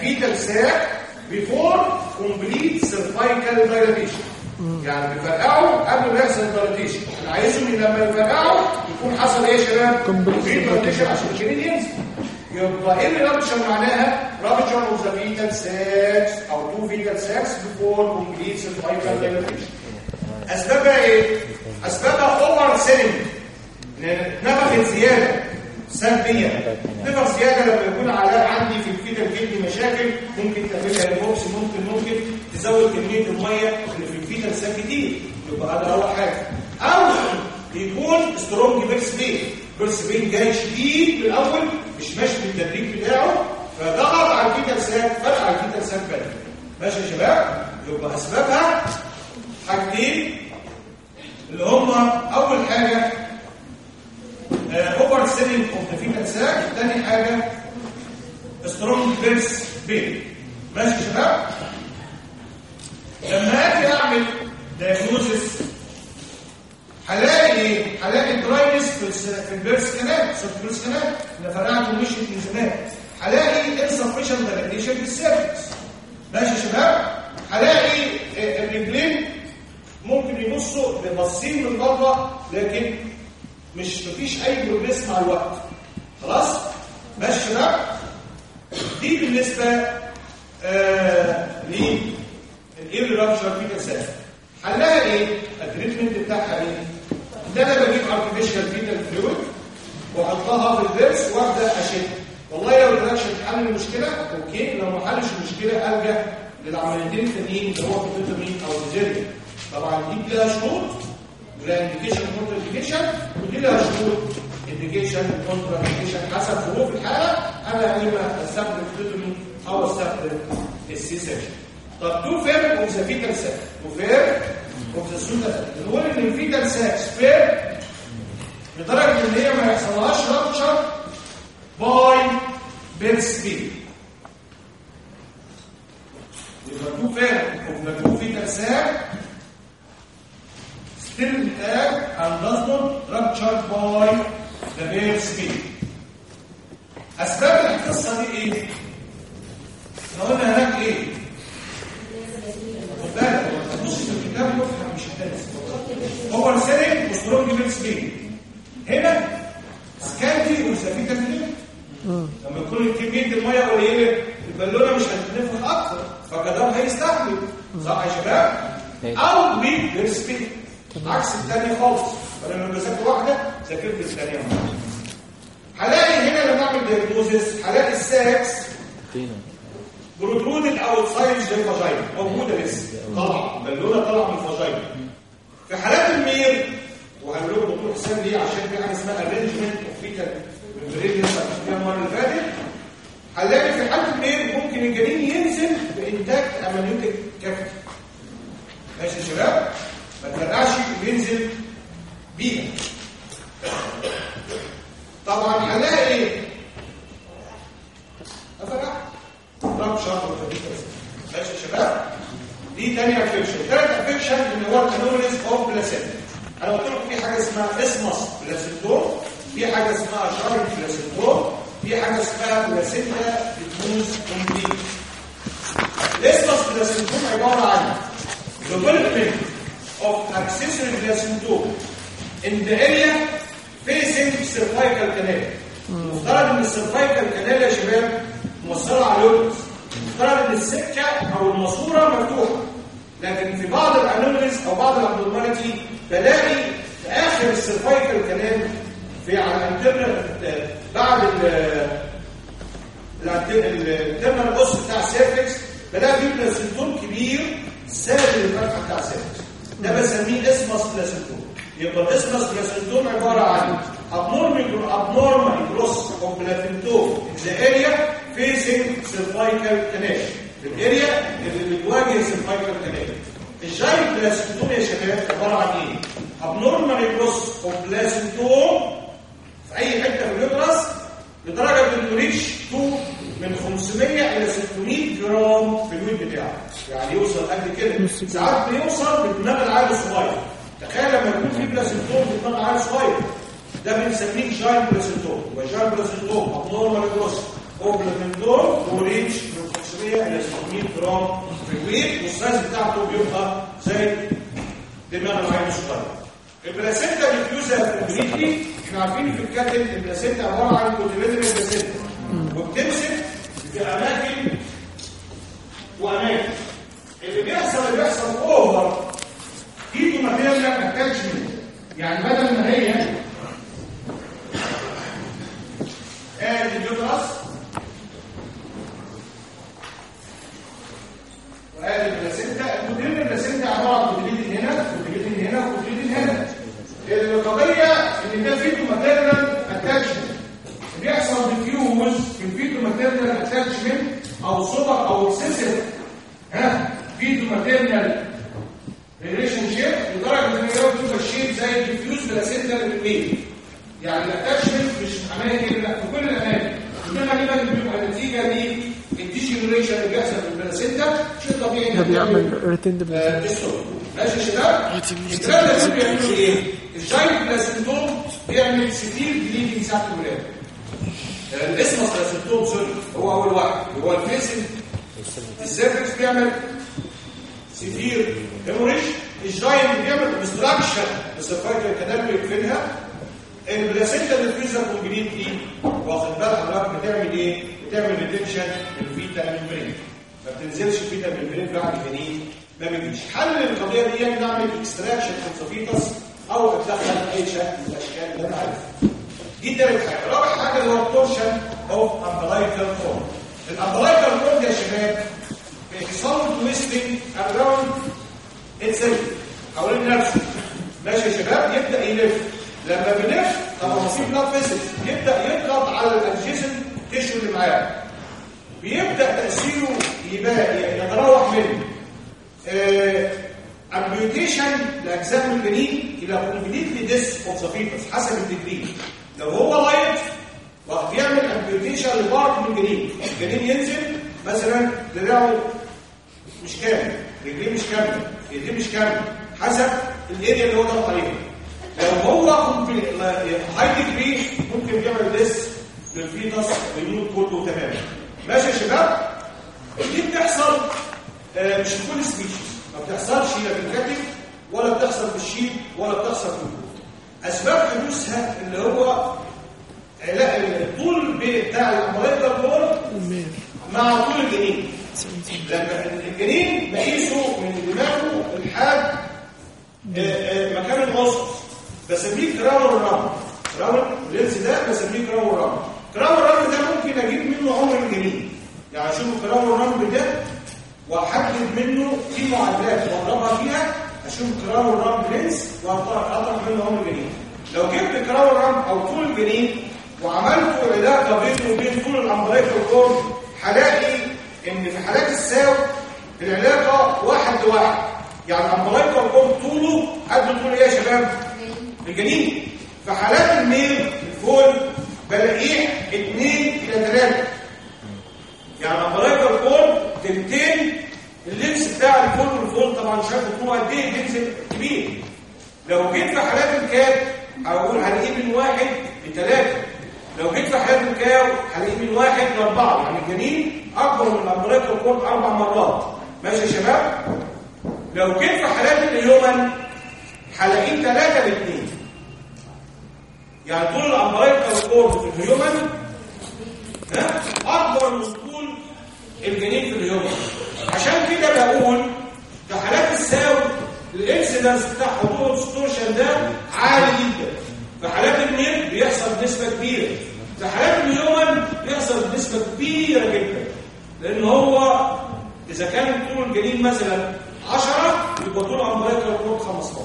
fetal sacs before complete cervical dilatation يعني بيفرقعوا قبل ما يحصل ال dilatation إحنا عايزهم لما يفرقعوا يكون حصل إيه يا شباب؟ Complete dilatation عشان الجنين ينزل. يبقى إيه اللي rupture معناها؟ rupture of the fetal sacs أو two fetal sacs before complete cervical dilatation اسبابها إيه؟ اسبابها over filling نفخت زياده سلبية. نفخ زيادة لما يكون على عندي في الفيتال جلد مشاكل ممكن تعملها هيبوكس ممكن ممكن تزود كمية المية اللي في الفيتال ساك كتير. يبقى هذا أول حاجة. أو يكون سترونج بيرس بين بيرس بين جاي شديد من الأول مش ماشي بالتدريج بتاعه. فضغط على الفيتال ساك فرق على الفيتال ساك بدري. ماشي يا شباب؟ يبقى اسبابها حاجتين. اللي هما أول حاجة over filling of the fetal sac ثاني حاجة strong birth pain ماشي يا شباب؟ لما آجي أعمل diagnosis هلاقي هلاقي dryness في ال birth canal في ال birth canal اللي فرقعت ومشيت من زمان. هلاقي insufficient dilatation في ال cervix ماشي يا شباب؟ هلاقي آه، الرجلين ممكن يبصوا باصين من بره لكن مش مفيش أي progress مع الوقت. خلاص؟ ماشي شباب دي بالنسبة آه لل early rupture fetal sacs حلها إيه؟ ال treatment بتاعها إيه؟ ده أنا بجيب artificial fetal fluid واحطها في الدرس وابدا اشد والله لو الدركش حل المشكلة أوكي لو ما حلش المشكلة ألجأ للعمليتين التانيين اللي هو الفيتامين أو الزيريا طبعا دي لها شروط. ولها انديكيشن كونتر انديكيشن ودي لها شروط. انديكيشن كونتر انديكيشن حسب ظروف الحالة أنا اما استخدم الفيتامين أو استخدم السي سيكشن طب تو فير اوف ذا فيتال ساك تو فير اوف ذا سودا نقول ان الفيتال ساكس فير لدرجة إن هي ما يحصلهاش rupture by birth pain يبقى too firm of the two fetal sac still intact and does not rupture by the birth pain. أسباب القصة دي إيه؟ إحنا قلنا هناك إيه؟ خد بالك لما تبص في الكتاب يفهم مش الدرس هو السيرك وسترونج بير سكين هنا سكانتي وسفيكة فليم لما يكون كمية المية قليلة البالونة مش هتتنفخ أكتر فالجدار هيستحمل صح يا شباب؟ أو بير سكين عكس الثانية خالص. فانا لما بذاكر واحدة ذاكرت الثانية هلاقي هنا لما أعمل دياجنوزس هلاقي الساكس بروترودد اوتسايد للفاجينا موجودة لسه. طالعة بالونة طالعة من الفاجينا في حالات المير وهنقول لكم دكتور حسام ليه؟ عشان في حاجة اسمها ارينجمنت اوف فيتال لسه فيها المرة اللي فاتت. هنلاقي آه، الاسمس بلاسينتوم سوري هو اول واحد. هو الفيسن السيرفكس بيعمل سيفير هيموريج. الجاينت بيعمل obstruction. السيرفايكال كانال بيقفلها البلاسينتا ديفيوزر كومبليتلي واخد بالك حضرتك بتعمل إيه؟ بتعمل ريتنشن الفيتا ميمبرين ما بتنزلش الفيتا ميمبرين بعد الجنين ما بيجيش حل القضية دي نعمل اكستراكشن كونسوفيتس أو اتدخل اي شكل من الاشكال اللي أنا عارفها. دي تالت حاجة رابع حاجة اللي هو ال torsion of umbilical cord. ال umbilical cord يا شباب بيحصل twisting around itself حوالين نفسه ماشي يا شباب؟ يبدأ يلف. لما بيلف طبعا في blood vessel يبدأ يضغط على ال adjacent tissue اللي معاه بيبدأ تأثيره يبقى يتراوح من amputation لاجزاء الجنين إلى completely death of the fetus حسب ال degree لو هو light بيعمل amputation ل part من الجنين الجنين ينزل مثلا دراعه مش كامل رجليه مش كامله ايديه مش كامله حسب ال area اللي هو ضغط عليها لو هو high degree ممكن يعمل death لل fetus ويموت كله تماما ماشي يا شباب؟ دي بتحصل آه، مش في كل سبيشيز ما بتحصلش لا في ولا بتحصل في الشيب ولا بتحصل في الجلود أسباب حدوثها اللي هو علاء الطول بتاع الامبريكال بول مع طول الجنين. لما الجنين بقيسه من دماغه لحد آه، آه، مكان الوسط بسميه كراون الرمل. كراون اللينس ده بسميه كراون الرمل. crown rump ده ممكن أجيب منه عمر الجنين. يعني أشوف crown rump ده وأحدد منه في معادلات وأضربها فيها أشوف crown rump length واطرح منه عمر الجنين لو جبت crown rump أو طول الجنين وعملت علاقه بينه وبين طول ال umbilical cord هلاقي إن في حالات ال sow العلاقة واحد لواحد. يعني ال umbilical cord طوله قد طول إيه يا شباب الجنين. في حالات ال mare ال foal بلاقيه 2 إلى 3 يعني ال umbilical cord تلتين ال length بتاع ال foal وال foal طبعا شاف طوله قد إيه بينزل كبير. لو جيت في حالات ال calf هقول هلاقيه من واحد لثلاثه لو جيت في حالات ال cow هلاقيه من واحد لأربعة. يعني الجنين أكبر من ال umbilical cord أربع مرات. ماشي يا شباب؟ لو جيت في حالات ال human هلاقيه ثلاثة لاثنين يعني طول ال umbilical cord في ال human ها؟ أكبر من طول الجنين في ال human عشان كده بقول في حالات ال sow ال incidence بتاع حدوث ال torsion ده عالي جدا. في حالات ال mare بيحصل بنسبة كبيرة. في حالات ال human بيحصل بنسبة كبيرة جدا. لأن هو إذا كان طول الجنين مثلا 10 يبقى طول umbilical cord 15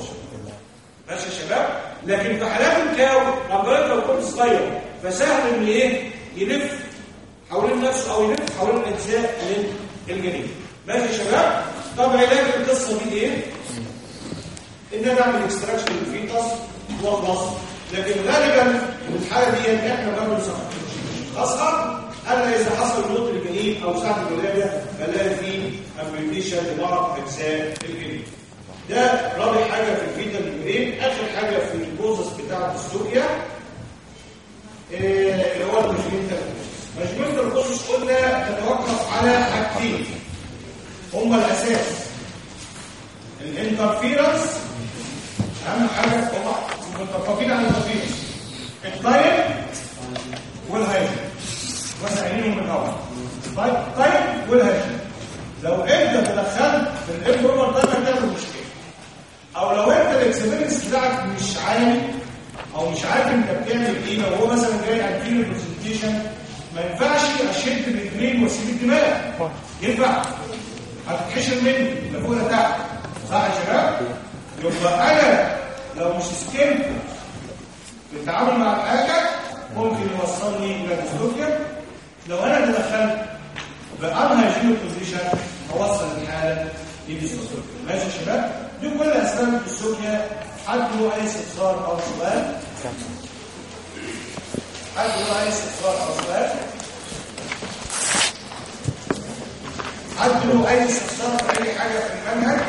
ماشي يا شباب؟ لكن في حالات ال cow ال umbilical cord صغير. فسهل إن إيه؟ يلف حوالين نفسه أو يلف حوالين أجزاء من الجنين. ماشي يا شباب؟ طب علاج القصة دي إيه؟ إن أنا أعمل extraction لل fetus واخلص لكن غالبا الحاله دي إحنا بنعمل خاصه الا إذا حصل موت الجنين أو ساعه الولاده بلاقي فيه امبيوتيشن لبعض اجزاء الجنين. ده رابع حاجة في الفيتا الجنين آخر حاجة في البوزس بتاع السوريا إيه اللي هو المجمنتال مجمنتال البوزس قلنا تتوقف على حاجتين. هما الأساس. الانترفيرنس حاجة هم متفقين على التطبيق التايم عينيهم من الأول طيب طيب والهيدروجين لو انت تدخلت في الامبروفر ده هتعمل مشكلة. أو لو انت الاكسبيرينس بتاعك مش عالي أو مش عارف انت بتعمل إيه لو هو مثلا جاي اديني برزنتيشن ما ينفعش اشد الاثنين واسيب الدماغ ينفع؟ هتتحشر مني لا فوق ولا تحت صح يا شباب يبقى أنا لو مش skilled في التعامل مع الحاجة ممكن يوصلني إلى لو أنا تدخلت ب unhygienic position اوصل الحاله ل dystocia ماشي يا شباب دي كل اسباب ال dystocia حد له اي استفسار أو سؤال حد له اي استفسار أو سؤال له أي في أي حاجة في المنهج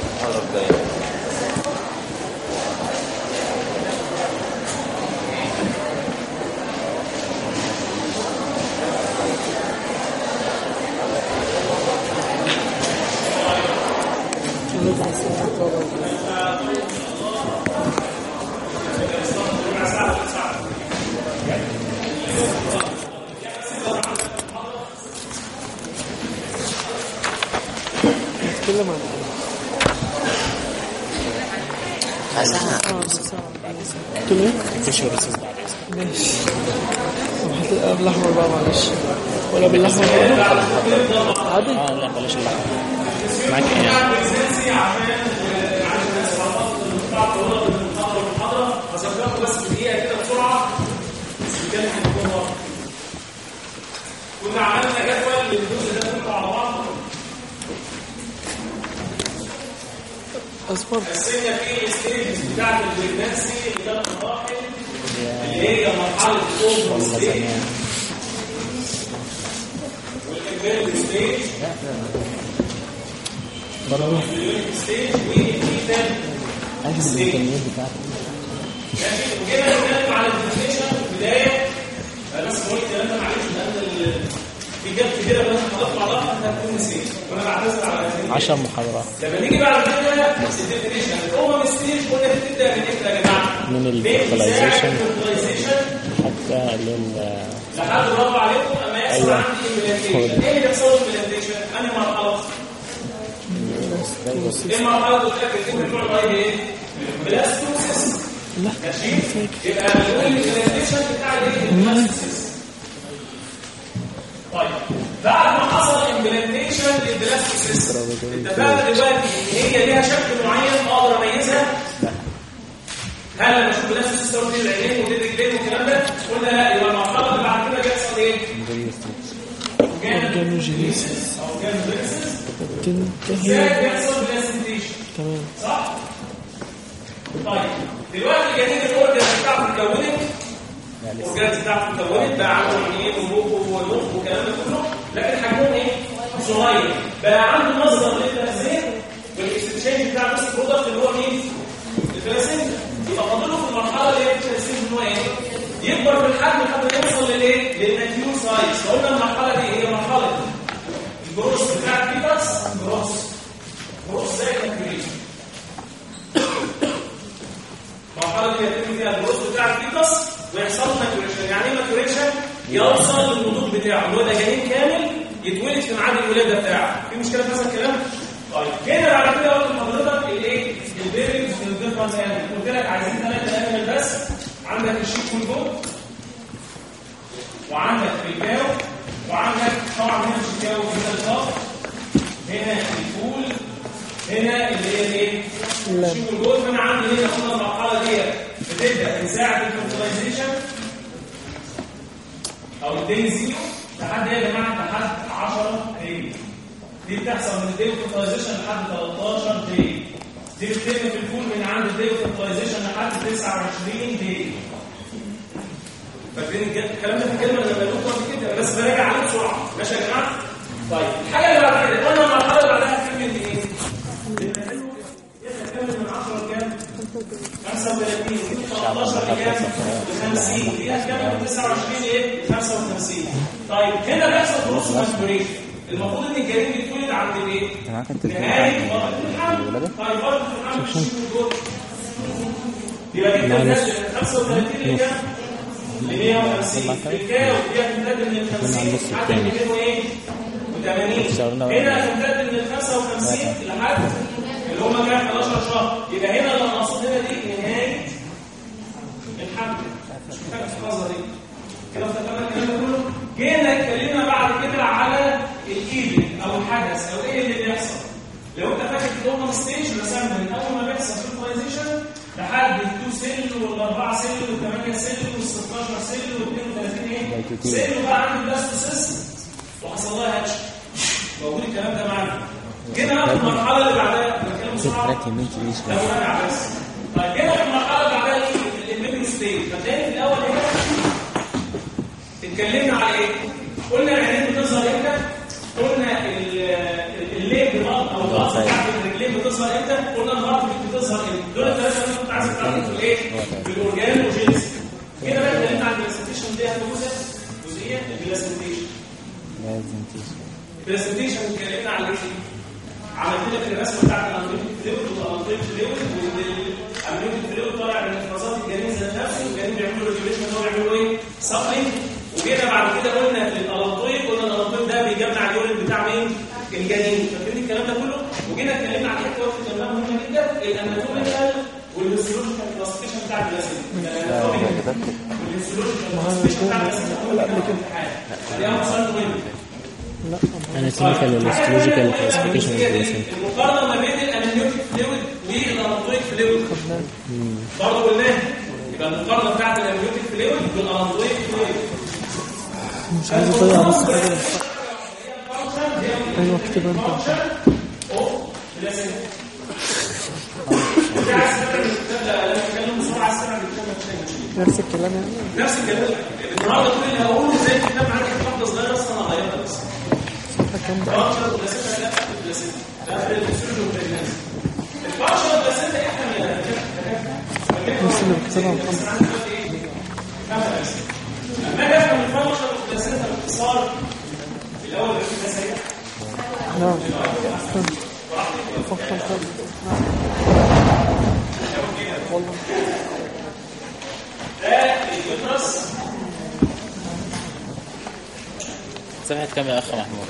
المحاضرة الجاية نتكلم عن ساعة آه ساعة قلت له إيه؟ تشهر الأستاذ بعد إذنك ماشي طب هتبقى بالاحمر بقى معلش ولا بالاحمر برضه؟ عادي آه لا بلاش اللحمة معاك إيه يعني؟ هذكركم بس بدقيقه كده بسرعة بس بجد هنكون واضح. كنا عملنا جدول للجزء ده كله على بعض اصبر قسمنا فيه الستيجز بتاعت البريجنسي لثلاث مراحل اللي هي مرحلة والله ستيج والامبيرد ستيج برضه ستيج الإمكانيات بتاعتك ماشي وجينا نتكلم على الديفينيشن في البداية. بس بقول الكلام ده معلش لأن في gap كتيره لازم نحط مع بعض انت هتكون نسيت وأنا بعتذر على هذه 10 محاضرات لما نيجي بعد كده ال definition ال ovum stage قلنا بتبدا من إمتى يا جماعة؟ من من ال fertilization حتى لل لحد برافو عليكم أما يحصل أيوة. عندي implantation إيه اللي بيحصل implantation؟ انهي مرحله؟ إيه المرحله اللي لك الكلمة بتوع الاي إيه؟ blastocyst لا ماشي؟ يبقى ال implantation بتاع الايه؟ ال blastocyst طيب بعد ما حصل implantation لل blastocyst اتفقنا دلوقتي ان هي ليها شكل معين أقدر اميزها؟ هل لما أشوف blastocyst أقول دي العينين ودي الرجلين والكلام ده؟ قلنا لا يبقى المرحله اللي بعد كده بيحصل إيه؟ organogenesis أو جانبريسيس تنتهي إزاي بيحصل placentation تمام صح؟ طيب دلوقتي الجنين ال organs بتاعته اتكونت. ال organs بتاعته اتكونت بقى عنده عينين ومخ ومخ والكلام ده كله لكن حجمهم إيه؟ صغير بقى عنده مصدر للتغذيه وال exchange بتاع ال waste product اللي هو مين؟ ال placenta يبقى فاضله في المرحلة اللي هي ال placenta ان هو إيه؟ يكبر في الحجم لحد ما يوصل للإيه؟ لل mature size فقلنا المرحلة دي هي مرحلة ال growth بتاع ال fetus جروس جروس زي ال calculation المرحله دي يتم فيها ال growth بتاع ال fetus ويحصل له maturation يعني إيه maturation يوصل للنضوج بتاعه. اللي هو ده جنين كامل يتولد في ميعاد الولادة بتاعه. في مشكلة في هذا الكلام؟ طيب. جينا بعد كده قلت لحضرتك الايه ال period في ال different قلت لك عايزين ثلاثة animal بس عندك ال sheep وال goat وعندك ال cow وعندك طبعا هنا الشيكاو وهنا الفار هنا الفول هنا اللي هي الايه؟ الشيك والجوت فانا عندي هنا قلنا المرحلة دي بتبدا من ساعة الفيرتلايزيشن أو الدي زيرو لحد إيه يا جماعة؟ لحد 10 دقيقه دي بتحصل من الدي فيرتلايزيشن لحد 13 دقيقه دي بتتم في الفول من عند الدي فيرتلايزيشن لحد 29 دقيقه فاكرين الكلام ده؟ الكلمة اللي بقولها كده. بس براجع عليه بسرعة ماشي يا جماعة؟ طيب. الحاجة اللي بعد كده. قلنا المرحله اللي بعدها كلمه إيه 35 ودي 13 لكام؟ ل 50 دي هتكمل من 29 إيه؟ ل 55 طيب هنا المفروض إن الجنين بيتولد عند الايه؟ نهاية فتره الحمل طيب فتره الحمل مش موجود يبقى دي من 35 لكام؟ ل 150 الكاو دي هتمتد من 50 لحد 200 وايه؟ و80 هنا هتمتد من 55 لحد اللي هم كام؟ 11 شهر. يبقى هنا اللي المقصود هنا دي نهاية الحمل مش محتاج تحفظها دي. كده افتكرنا الكلام ده كله؟ جينا اتكلمنا بعد كده على الايفنت أو الحدث أو إيه اللي بيحصل. لو أنت فاكر في ال ovum stage رسمنا من أول ما بيحصل fertilization لحد ال 2 cell وال 4 cell وال 8 cell وال 16 cell وال 32 إيه؟ cell وبقى عندي blastocyst وحصل لها hatch. موجود الكلام ده معانا. جينا في المرحلة اللي بعدها. بتكلم بسرعة. لو راجع بس طيب جينا في المرحلة اللي بعدها إيه ال embryonic stage فتلاقي اتكلمنا على إيه؟ قلنا العينين بتظهر إمتى؟ قلنا الليل أو الراس بتاعت الرجلين بتظهر إمتى؟ قلنا ال heart بتظهر إمتى. دول الثلاثه اللي كنت عايز اتعرف في الإيه؟ في ال organogenesis كده بقى اتكلمنا عن ال placentation دي هتبقى جزئية ال placentation. ال placentation اتكلمنا عن إيه؟ عملت لك الرسمة بتاعت ال amniotic fluid وال allantoic fluid وال amniotic fluid طالع من افرازات الجنين ذات نفسه. والجنين بيعملوا regulation هو بيعملوا إيه؟ swallowing وجينا بعد كده قلنا لل allantoid قلنا ال allantoid ده بيجمع ال urine بتاع مين؟ الجنين. فاكرين الكلام ده كله؟ وجينا اتكلمنا عن حتة وقت كلام مهمة جدا الاناتوميكال والهيستولوجيكال كلاسيفيكيشن بتاع البلاسينتا الاناتوميكال والهيستولوجيكال كلاسيفيكيشن بتاع والهيستولوجيكال كلاسيفيكيشن المقارنة ما بين ال amniotic fluid وال allantoic fluid؟ برضه قلناها. يبقى المقارنة بتاعت الامنيوتيك فلويد والاناتوميك فلويد. مش عايز اضيع بس أيوه اكتب انت نفس الكلام يعني نفس الكلام النهارده كل اللي هقوله زي الكتاب عندك واحدة صغيره بس أنا هغيرها بس كام ده البارشل بلاسيتا لا بلاسيتا ده في الفسيولوجي والبريناز البارشل بلاسيتا إحنا نفس اللي بكتبها محمد أجي افهم البارشل بلاسيتا باختصار في الأول بس سريع نعم والله ده صفحة كام يا أخ محمود؟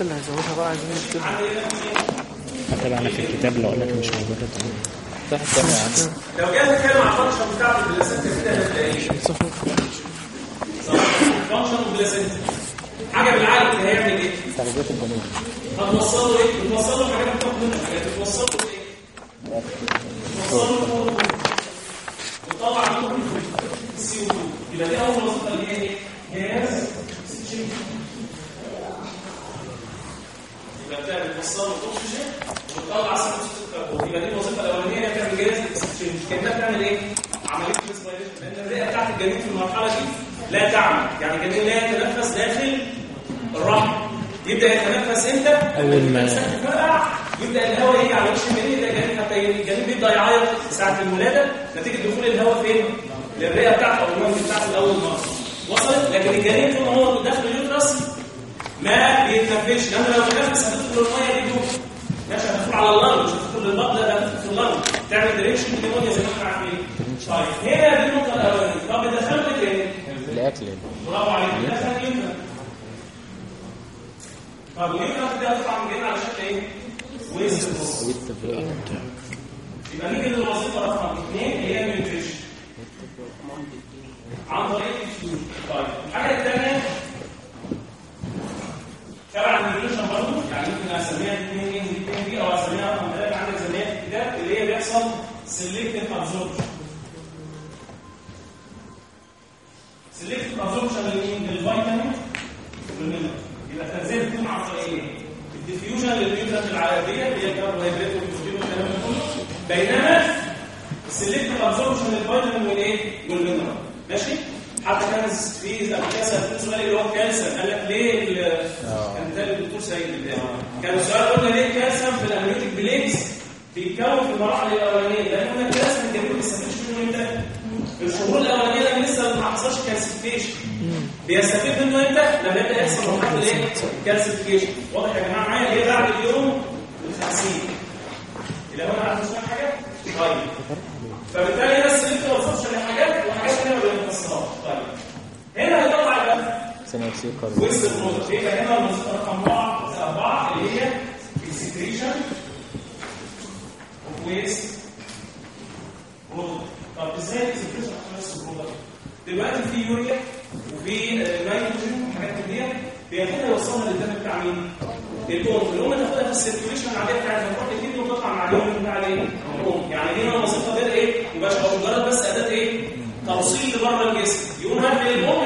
اللي هيزودها بقى عايزين نكتبها هكتب أنا في الكتاب لو لك مش يا عم؟ لو جينا نتكلم عن ال function بتاعت ال placenta كده هتلاقيه صفر function ال placenta حاجة بالعقل هيعمل إيه؟ تغذية الجنين هتوصله إيه؟ بتوصله حاجات بتاخد منها حاجات بتوصله إيه؟ بتوصله وطبعا CO2 يبقى دي أول وظيفه اللي هي إيه؟ جهاز بتاع بتوصله الاكسجين وبتطلع ثاني اكسيد الكربون يبقى دي الوظيفة الأولانية هي بتعمل جهاز الاكسجين كأنها بتعمل إيه؟ عملية respiration لأن الرئه بتاعت الجنين في المرحلة دي لا تعمل. يعني الجنين لا يتنفس داخل الرحم. يبدأ يتنفس إمتى؟ أول ما- يبدأ الهواء يجي على وش الجنين يبدا الجنين حتى الجنين بيبدأ يعيط ساعة الولاده نتيجة دخول الهواء فين؟ للرئة بتاعته أو المنطقة بتاعته لاول مرة. وصلت؟ لكن الجنين طول ما هو داخل ال uterus ما بيتنفسش. لأن لو تنفس هتدخل المية جوه ماشي هتدخل على ال lung هتدخل للبطن لا هتدخل في ال lung. تعمل drenching pneumonia زي ما إحنا عارفين طيب هنا دي النقطة الأولانية. طب دخلت إيه؟ الأكل. برافو عليك. دخل يمكن طب ويمكن ده هتطلع من جنين على شكل إيه؟ waste يبقى نيجي للوظيفه رقم اثنين هي ال nutrition عن طريق ال diffusion طيب الحاجة الثانية تبع ال nutrition برضه يعني ممكن أسميها دي 2 A ودي 2 B أو أسميها رقم ثلاثة عندك زي في الكتاب اللي هي بيحصل selective absorption selective absorption لمين؟ للفيتامين وال mineral يبقى التغذيه بتكون عن طريق؟ ال diffusion لل nutrient العاديه اللي هي الكربوهيدرات والبروتين والكلام ده كله بينما ال selective absorption للفيتامين والايه؟ وال mineral ماشي؟ حتى كان في كده سالتني سؤال اللي هو الكالسيوم قال لك ليه ده الدكتور اللي قال. كان السؤال قلنا ليه الكالسيوم في ال amniotic plaques بيتكون في المراحل الأولانية لأن قلنا الكالسيوم ما بيستفيدش منه إمتى؟ في الشهور الأولانية لما لسه ما حصلش calcification بيستفيد منه إمتى؟ لما يبدأ يحصل مرحلة الايه؟ calcification واضح يا جماعة معايا اللي هي بعد اليوم ال 50 إلى هنا عارف فاهم حاجة؟ طيب فبالتالي بس انت ما وصلتش لحاجات وحاجات ثانية ما بنفصلهاش طيب هنا هيطلع بقى ثاني اكسيد product يبقى هنا الوظيفه رقم 4 4 اللي هي excretion of waste product طب إزاي ال excretion of waste product دلوقتي في يوريا وفي نيتروجين وحاجات من دي بياخدها يوصلها للدم بتاع مين؟ الام الام تاخدها في ال circulation العاديه بتاعتها تروح للكبد وتطلع مع اليوم بتاع الايه؟ يعني دي هنا وظيفتها غير إيه؟ مباشره مجرد بس أداة إيه؟ توصيل لبره الجسم يقوم هات الام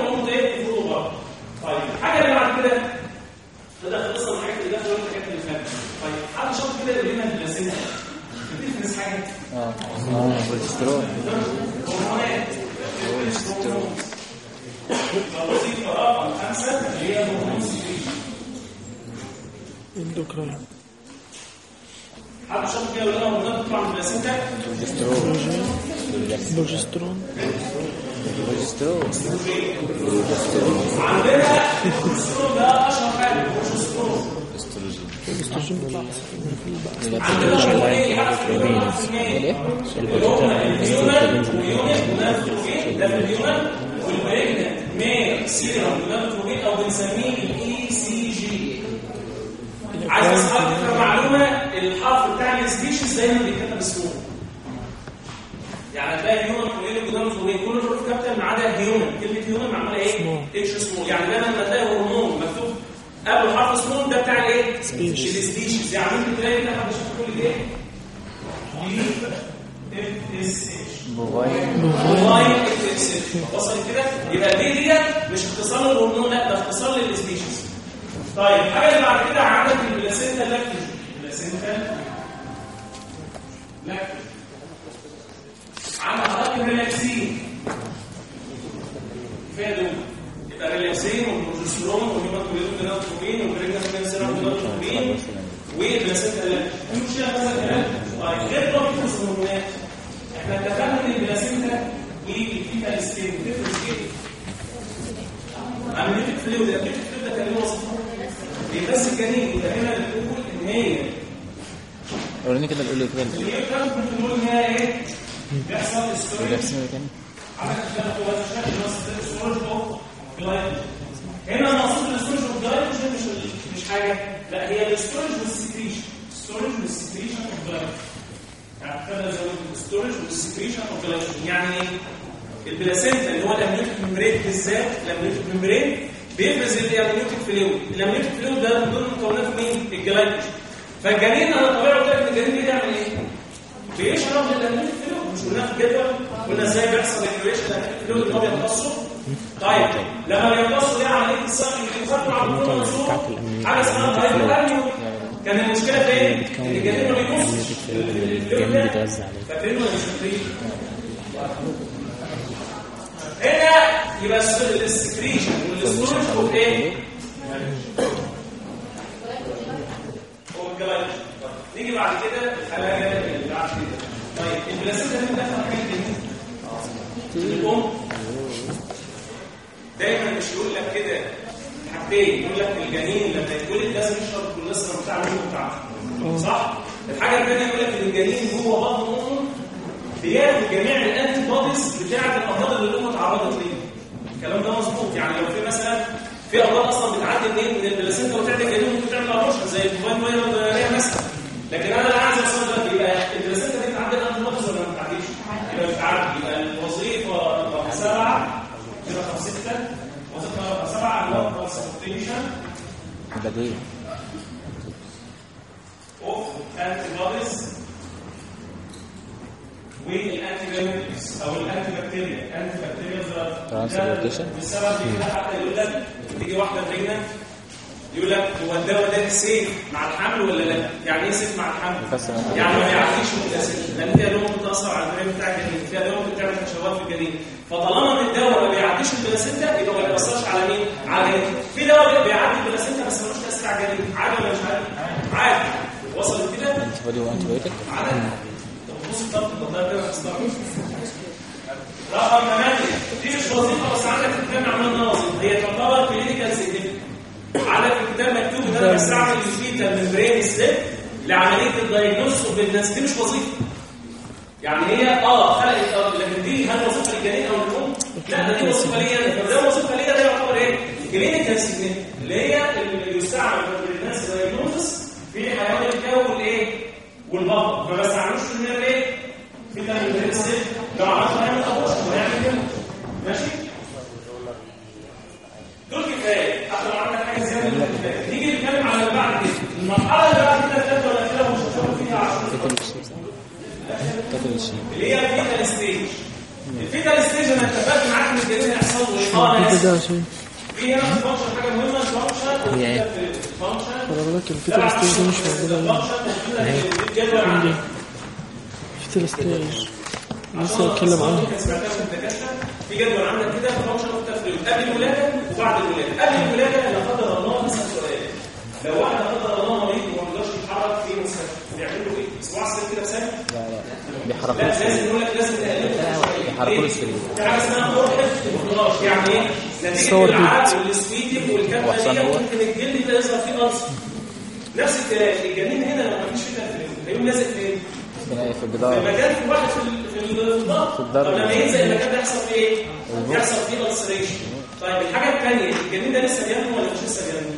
نيجي بعد كده الحاجة اللي بعد كده. طيب ال placenta دي بتدخل حاجة جديده الام دايما مش يقول لك كده. حاجتين يقول لك الجنين لما يتولد لازم يشرب الكوليسترول بتاع الام بتاعته صح؟ الحاجة الثانية يقول لك ان الجنين جوه بطن امه بياخد جميع ال antibodies بتاعة الأمراض اللي الام اتعرضت ليها. الكلام ده مظبوط. يعني لو في مثلا في أمراض أصلا بتعدي منين من ال placenta وتعدي الجنين ممكن تعمل abortion زي viral diarrhea مثلا. لكن أنا عايز اوصل دلوقتي يبقى ال placenta دي بتعدي ال antibodies ولا ما بتعديش؟ يبقى بتعدي يبقى الوظيفه رقم سبعه كده رقم سته وظيفة رقم سبعه اللي هو transportation بدوية اوف انتي بوديز والانتي بايوتكس أو ال antibacterial antibacterial. بسبب كده حتى يقول لك تيجي واحدة pregnant يقول لك هو الدواء ده safe مع الحمل ولا لا؟ يعني إيه safe مع الحمل؟ يعني ما بيعديش ال placenta لأن فيها دواء ممكن تاثر على ال brain بتاع الجنين فيها دواء ممكن تعمل تشوهات في الجنين فطالما ان الدواء ما بيعديش ال placenta يبقى ما بيأثرش على مين؟ على الجنين في دواء بيعدي ال placenta بس ملوش تأثير على الجنين عادي ولا مش عادي؟ عادي. وصلت كده؟ antibody و antibiotic عدد طب بص الضغط الضغط كده رقم 8 دي مش وظيفة بس عندك في الكتاب عملنا وظيفة. هي تعتبر سيجنفيكانت في الكتاب مكتوب إن أنا بستعمل الفيتا ممبرين سليب لعملية الدايجنوستس بالناس دي مش وظيفة يعني هي آه خلقت آه لكن دي هل وظيفة للجنين أو للأم؟ لا ده دي وظيفة ليا أنا فده وظيفة ليا ده يعتبر إيه؟ كلينيكال سيجنفيكانت اللي هي اللي يستعمل في الناس دايجنوستس في حيوان الجو والايه؟ والبطن ما بستعملوش في النار إيه؟ في تمرين السلب لو عملت هيعمل ابوش وهيعمل كده ماشي؟ دول كفايه لو عندك حاجة زيادة من كفايه نيجي نتكلم على اللي بعد كده المرحله اللي بعد كده الثالثه ولا الاخيره مش هتشوف فيها 10 كاتب الشيء كاتب الشيء اللي هي الفيتال ستيج الفيتال ستيج أنا اتفقت معاك إن الجنين هيحصل له عشان في هنا فانكشن حاجة مهمة الفانكشن؟ ال function خلي بالك ال fetal stage مش موجودة هنا الجدول عندي ال fetal stage لسه هتكلم عنها من الدكاترة؟ في جدول عندك كده function قبل الولاده وبعد الولاده قبل الولاده لا قدر الله نسال سؤال. لو واحد لا قدر الله مريض وما بيقدرش يتحرك في مستشفى بيعملوا إيه؟ أسبوع سنة كده بسنه لا لا. بيحركوا لا لازم يقول لك لازم السرير في حاجة اسمها وخلاص يعني إيه؟ نتيجة صور العرق والسويتنج والكلام ده. ممكن الجلد يبدا يظهر فيه ألسر نفس الكلام الجنين هنا لو ما فيش فيه تنفيذ هيقوم نازل فين؟ هنا في في الجدار في واحد في ال- في الضغط في. طب لما ينزل المكان ده يحصل فيه إيه؟ يحصل فيه طيب الحاجة الثانية الجنين ده لسه بينمو ولا مش لسه بينمو؟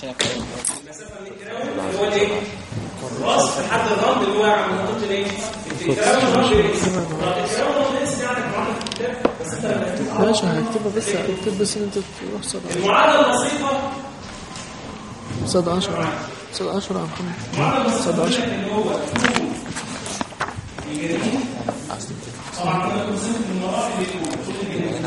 حاجة. المسافه من الكراون اللي هو الايه؟ راس لحد الرمل اللي هو عند منطقه الايه؟ الكراون الرمل لسه يعني معانا في الكتاب بس انت ماشي هكتبها بس اكتب بس ان انت تروح صد المعادله البسيطه صد 10 صد 10 يا محمد المعادله البسيطه صد 10 اللي هو الجنين طبعا كنا بنسمي المراحل الاولى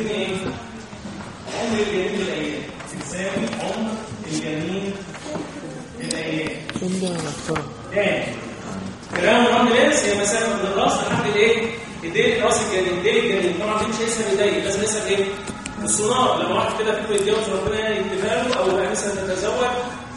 ملم يديني إيه عمر الجنين بالايام تساوي عمر الجنين دكتور تاني كلام الرمل لينس هي مسافه من الراس لحد الايه؟ ايديه راس الجنين ايديه الجنين طبعا دي مش هيسال ايديه لازم يسال إيه؟ السونار لما واحد كده فيكم يتجوز ربنا يكتبها أو انسه تتزوج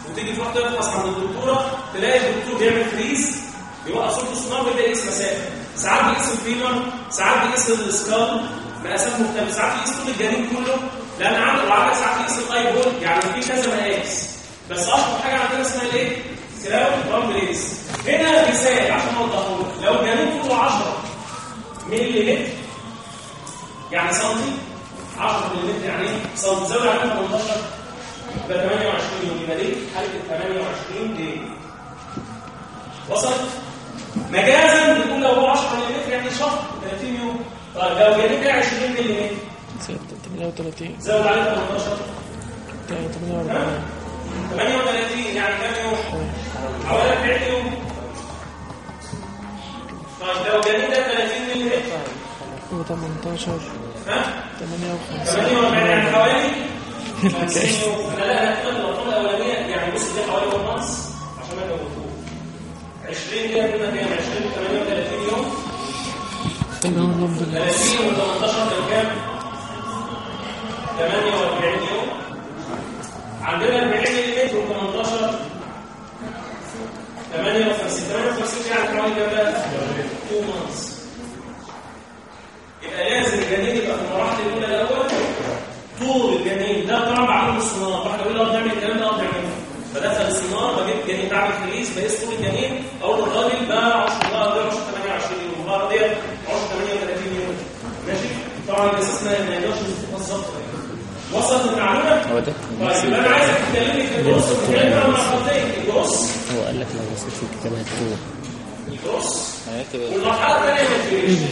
وتيجي تروح تفحص عند الدكتوره تلاقي الدكتور بيعمل فريز بيوقف صوت السونار ويبدا يقيس مسافه ساعات بيقيس ال femur ساعات بيقيس ال skull مقاسات مختلفه ساعات بيقيس طول الجنين كله لأن عندك وعندك ساعات بيقيس ال eyeball يعني في كذا مقاس. بس أشهر حاجة عندنا اسمها الإيه؟ crown rump length هنا مثال عشان اوضحه لك لو الجنين طوله 10 ملي متر يعني سنتي 10 ملي متر يعني إيه؟ سنتي زود عليهم 18 يبقى 28 يوم. يبقى دي حاله 28 دي وصلت؟ مجازا بنقول لو هو 10 ملي متر يعني شهر 30 يوم. طيب لو ده 20 ملي متر 38 زود عليه 18 48 38 يعني كام يوم؟ حوالي 40 يوم. طيب لو جنين ده 30 ملي متر و18 ها؟ 58 48 يعني حوالي [laughs] 50 يوم. أنا لا أنا كده الارقام الاولانيه يعني بص دي حوالي 1 month عشان ما اجاوبكوش 20 دي هتبقى كام 20 38 يوم. الحمد لله. 30 و18 كان كام 48 يوم. عندنا 40 ملي متر و18 58 58 يعني حوالي كام بقى 2 months يبقى لازم الجنين يبقى في المراحل الأول. طول الجنين. ده طبعا بالسونار واحد يقول له بنعمل الكلام ده بنعمله بدخل السونار بجيب الجنين بعمل freeze بقيس طول الجنين أقول للراجل ده 10 ده 10 28 يوم ده دي 10 38 يوم ماشي طبعا الاساس ما ما يقدرش يستفاد بالظبط وصلت المعلومة. هو ده. طيب يبقى أنا عايزك تكلمني في الجروس وتكلمني عن مرحلتين الجروس هو قال لك لو بصيت في الكتاب هتتوه الجروس والمرحلة الثانية maturation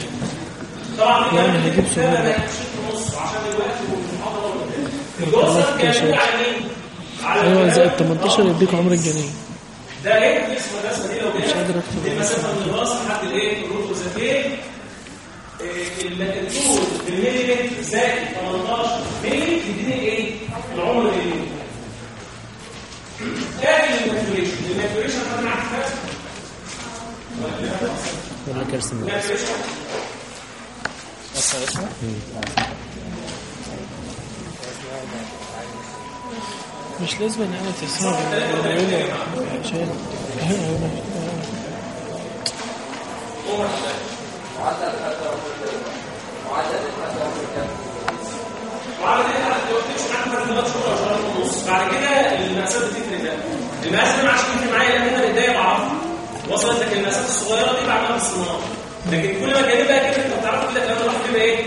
طبعا في يعني كلام هجيب كتير سؤال. أنا هكشف نص عشان الوقت والمحاضره. الجروس كان على مين؟ أيوه زائد 18 يديك عمر الجنين ده إيه؟ اسم الرسمه دي لو مش قادر أكتب. دي مسافه من الراس لحد الإيه؟ الروتوزاتين الطول بالملي زائد 18 ملي يديني إيه؟ العمر اللي كافي الماتوريشن الماتوريشن خدنا لك ارسم الرسم الماتوريشن أصلا اسمه؟ مش لازم يعني تسمع عشان كده حتى لو تمشي معاك فرق ثلاث شهور أو شهرين ونص بعد كده المقاسات بتفرق ده المقاس ده عشان يفرق معايا لأن أنا بدايه بعرفها وصلت لك المقاسات الصغيره دي بعملها بالصناعه لكن كل ما كان يبقى كده انت بتعرف كده لما الواحد بيبقى إيه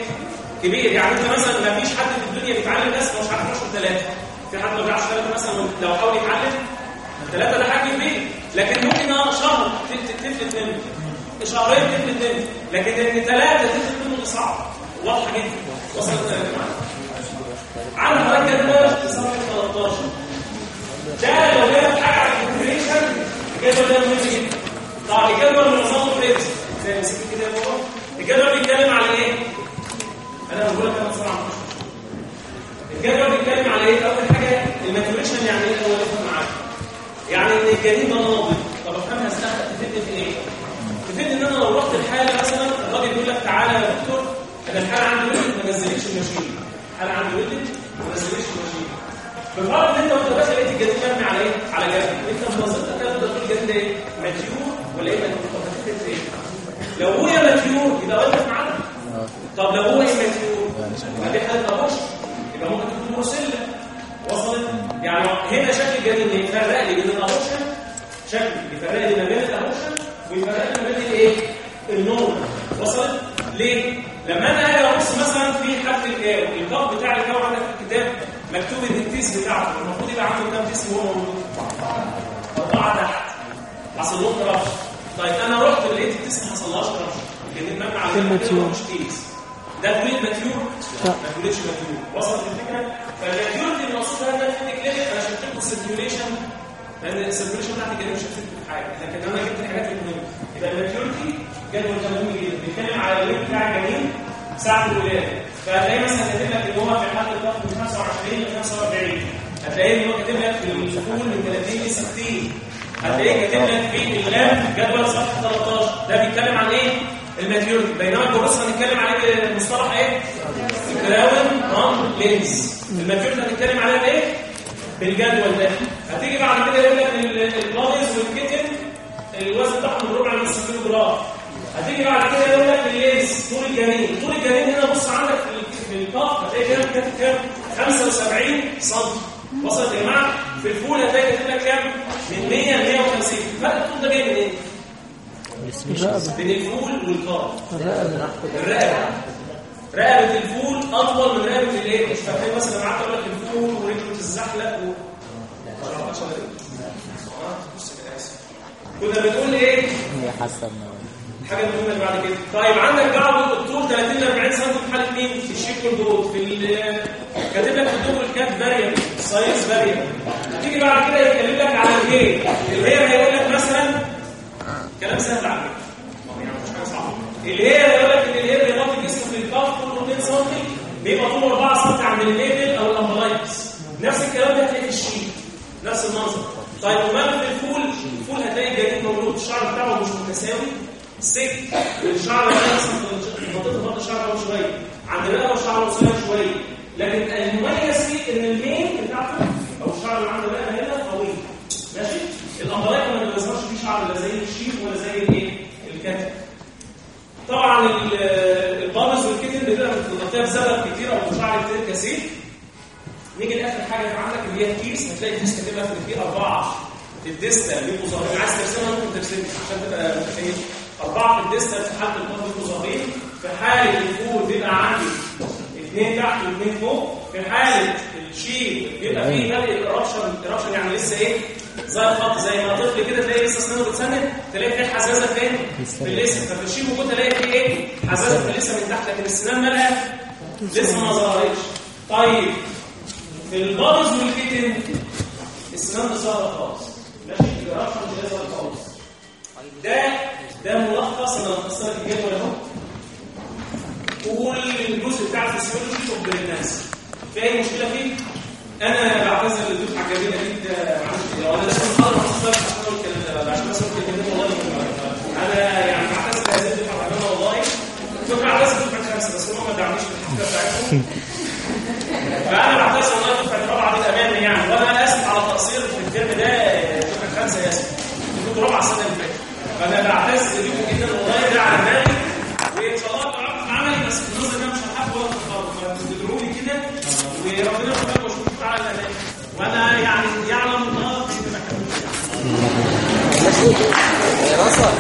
كبير يعني انت مثلا ما فيش حد في الدنيا بيتعلم بس مش عارف 10 ثلاثة في حد ما بيعرفش ثلاثة مثلا لو حاول يتعلم ثلاثة ده حاجة كبير لكن ممكن آه شهر تفلت منه شهرين تفلت منه لكن إن ثلاثة تفلت منه دي صعب واضحة جدا. وصلت يا جماعة. على المركز ده صفحه 13 ده لو جاب حاجة على ال calculation الجدول ده مهم جدا. طبعا الجدول من نظام ال freeze زي ما مسكت كده هو الجدول بيتكلم على إيه؟ أنا بقول لك أنا بسرعة. الجدول بيتكلم على إيه؟ أول حاجة ال maturation يعني إيه؟ أول افهم معاك. يعني إن الجنين ده ناضج طب أفهمها تفيدني في إيه؟ تفيدني إن أنا لو رحت الحالة مثلا الراجل يقول لك تعالى يا دكتور أنا الحالة عندي ولدت ما نزلتش الماشين الحالة عندي ولدت ما نزلتش الماشين بالفرض إن أنت وانت داخل لقيت الجنين مرمي على إيه؟ على جنب أنت كده تقدر تقول الجنين ده إيه؟ ماتيور ولا إيه إيه؟ لو هو ماتيور يبقى واقف معانا طب لو هو إيه ماتيور؟ يبقى دي يبقى ممكن تكون بروسيلا وصلت يعني الجنين إيه؟ يفرق لي بين الابوشن شكل يفرق لي ما بين الابوشن لي ما بين الايه؟ النور وصلت؟ ليه؟ لما أنا أجي ابص مثلا في حرف الكاو الكاف بتاع الكاو عندك في الكتاب مكتوب إن التيس بتاعته المفروض يبقى عنده كام تيس وهو موجود؟ أربعة تحت حصل لهم كرافش طيب أنا رحت لقيت التيس ما حصلهاش كرافش لأن المبنى على الماتيور. مش تيس ده توليد ماتيور. ما توليدش ماتيور وصلت الفكرة فالماتيور دي المقصود بها انها في كلينيك أنا شفت لكم السيركيوليشن لأن ال circulation بتاعتي كده مش هتفيد في حاجة لكن أنا جبت الحاجات المهمه ال maturity جدول ده مهم جدا بيتكلم على الويب بتاع الجنين ساعه الولاده. فهتلاقي مثلا كاتب لك ان هو في حاله الضغط من 25 ل 45 هتلاقيه ان هو كاتب لك في ال foal من 30 ل 60 هتلاقيه كاتب لك في ال lamb جدول صفحة 13 ده بيتكلم عن إيه؟ ال maturity بينما ال growth هنتكلم عليه بمصطلح إيه؟ crown rump length. ال maturity هنتكلم عليها بايه؟ بالجدول ده. هتيجي بعد كده يقول لك ال pups وال kitten الوزن بتاعهم من ربع نص كيلو جرام. هتيجي بعد كده يقول لك ال length طول الجنين. طول الجنين هنا بص عندك في ال- في ال calf هتلاقي كام؟ كام؟ 75 سم وصلت يا جماعة في ال foal هتلاقي كاتب لك كام؟ من 100 ل 150 فرق الطول ده جاي منين؟ الرقبة بين ال foal وال calf الرقبة. الرقبه رقبة ال foal أطول من رقبة الايه مش فاكرين مثلا قعدت أقول لك ال foal ورجله بتتزحلق و كنا بنقول إيه؟ هي حاسة ان حاجة مهمة اللي بعد كده. طيب عندك بعض الطول 30 ل 40 سم في حالة مين؟ في ال sheep وال goat في ال- كاتب لك في ال dog ال cat variable size variable هتيجي بعد كده يتكلم لك على ال hair ال hair هيقول لك مثلا كلام سهل على فكرة. ال hair هيقول لك إن ال hair بيغطي الجسم في ال calf طوله 2 سم بيبقى طوله 4 سم عند ال level of umbilicus نفس الكلام ده هتلاقيه في ال sheep نفس المنظر. طيب وما في ال foal؟ ال foal هتلاقي الجنين مولود الشعر بتاعه مش متساوي. سك الشعر ده مثلا منطقه برضه ده شوية. عند الرقبه الشعر قصير شوية. لكن المميز فيه إن ال mane بتاعته أو الشعر اللي عند الرقبه هنا طويل. ماشي؟ ال umbilicus ما بيظهرش فيه شعر لا زي ال sheep ولا زي الإيه؟ ال calf طبعا ال- ال pups وال kitten بتبقى متغطيه بزبد كتير أو شعر كتير كثيف. نيجي لاخر حاجة في عندك اللي هي الكيس هتلاقي الكيس كاتب لك ان في أربعة في الديستال بيبقوا ظاهرين. عايز ترسمها؟ ممكن ترسمها عشان تبقى متخيل. أربعة في الديستال في حالة البطن بيبقوا ظاهرين. في حالة الفول بيبقى عندي اثنين تحت واثنين فوق. في حالة الشيب بيبقى فيه فرق الرابشن الرابشن يعني لسه إيه؟ زي الخط زي ما طفل كده تلاقي لسه اسنانه بتسند تلاقي فيه حزازة فين؟ في اللسه ففي ال sheep و goat تلاقي فيه إيه؟ حزازة في اللسه من تحت لكن السنان مالها؟ لسه ما ظهرتش. طيب. في ال pups وال kitten السنان ظاهره خالص. ماشي ال eruption مش ظاهره خالص. ده ده ملخص أنا لك الجدول أهو. كل الجزء بتاع الفسيولوجي طب في اي مشكله فيه أنا بعتذر للدفعه دي ده معلش لو أنا لازم أقرأ عشان أقول الكلام ده. عشان بس الكلام والله. أنا يعني بعتذر لهذه الدفعه والله. كنت بعتذر لدفعه خمسه بس هم ما في الحفله بتاعتهم. فانا بعتذر والله دفعه رابعه دي امانه يعني. وأنا آسف على التقصير في الترم ده. دفعه خمسة اسف كنت رابعه السنة اللي فاتت. فأنا بعتذر بيكم جدا والله ده على بالي وإن شاء الله تعرف عملي بس النظر ده مش هلحق ولا تتخرج فتدعوا لي كده. وربنا يوفقكم واشوفكم تعالى الامام وأنا يعني يعلم الله في دراسة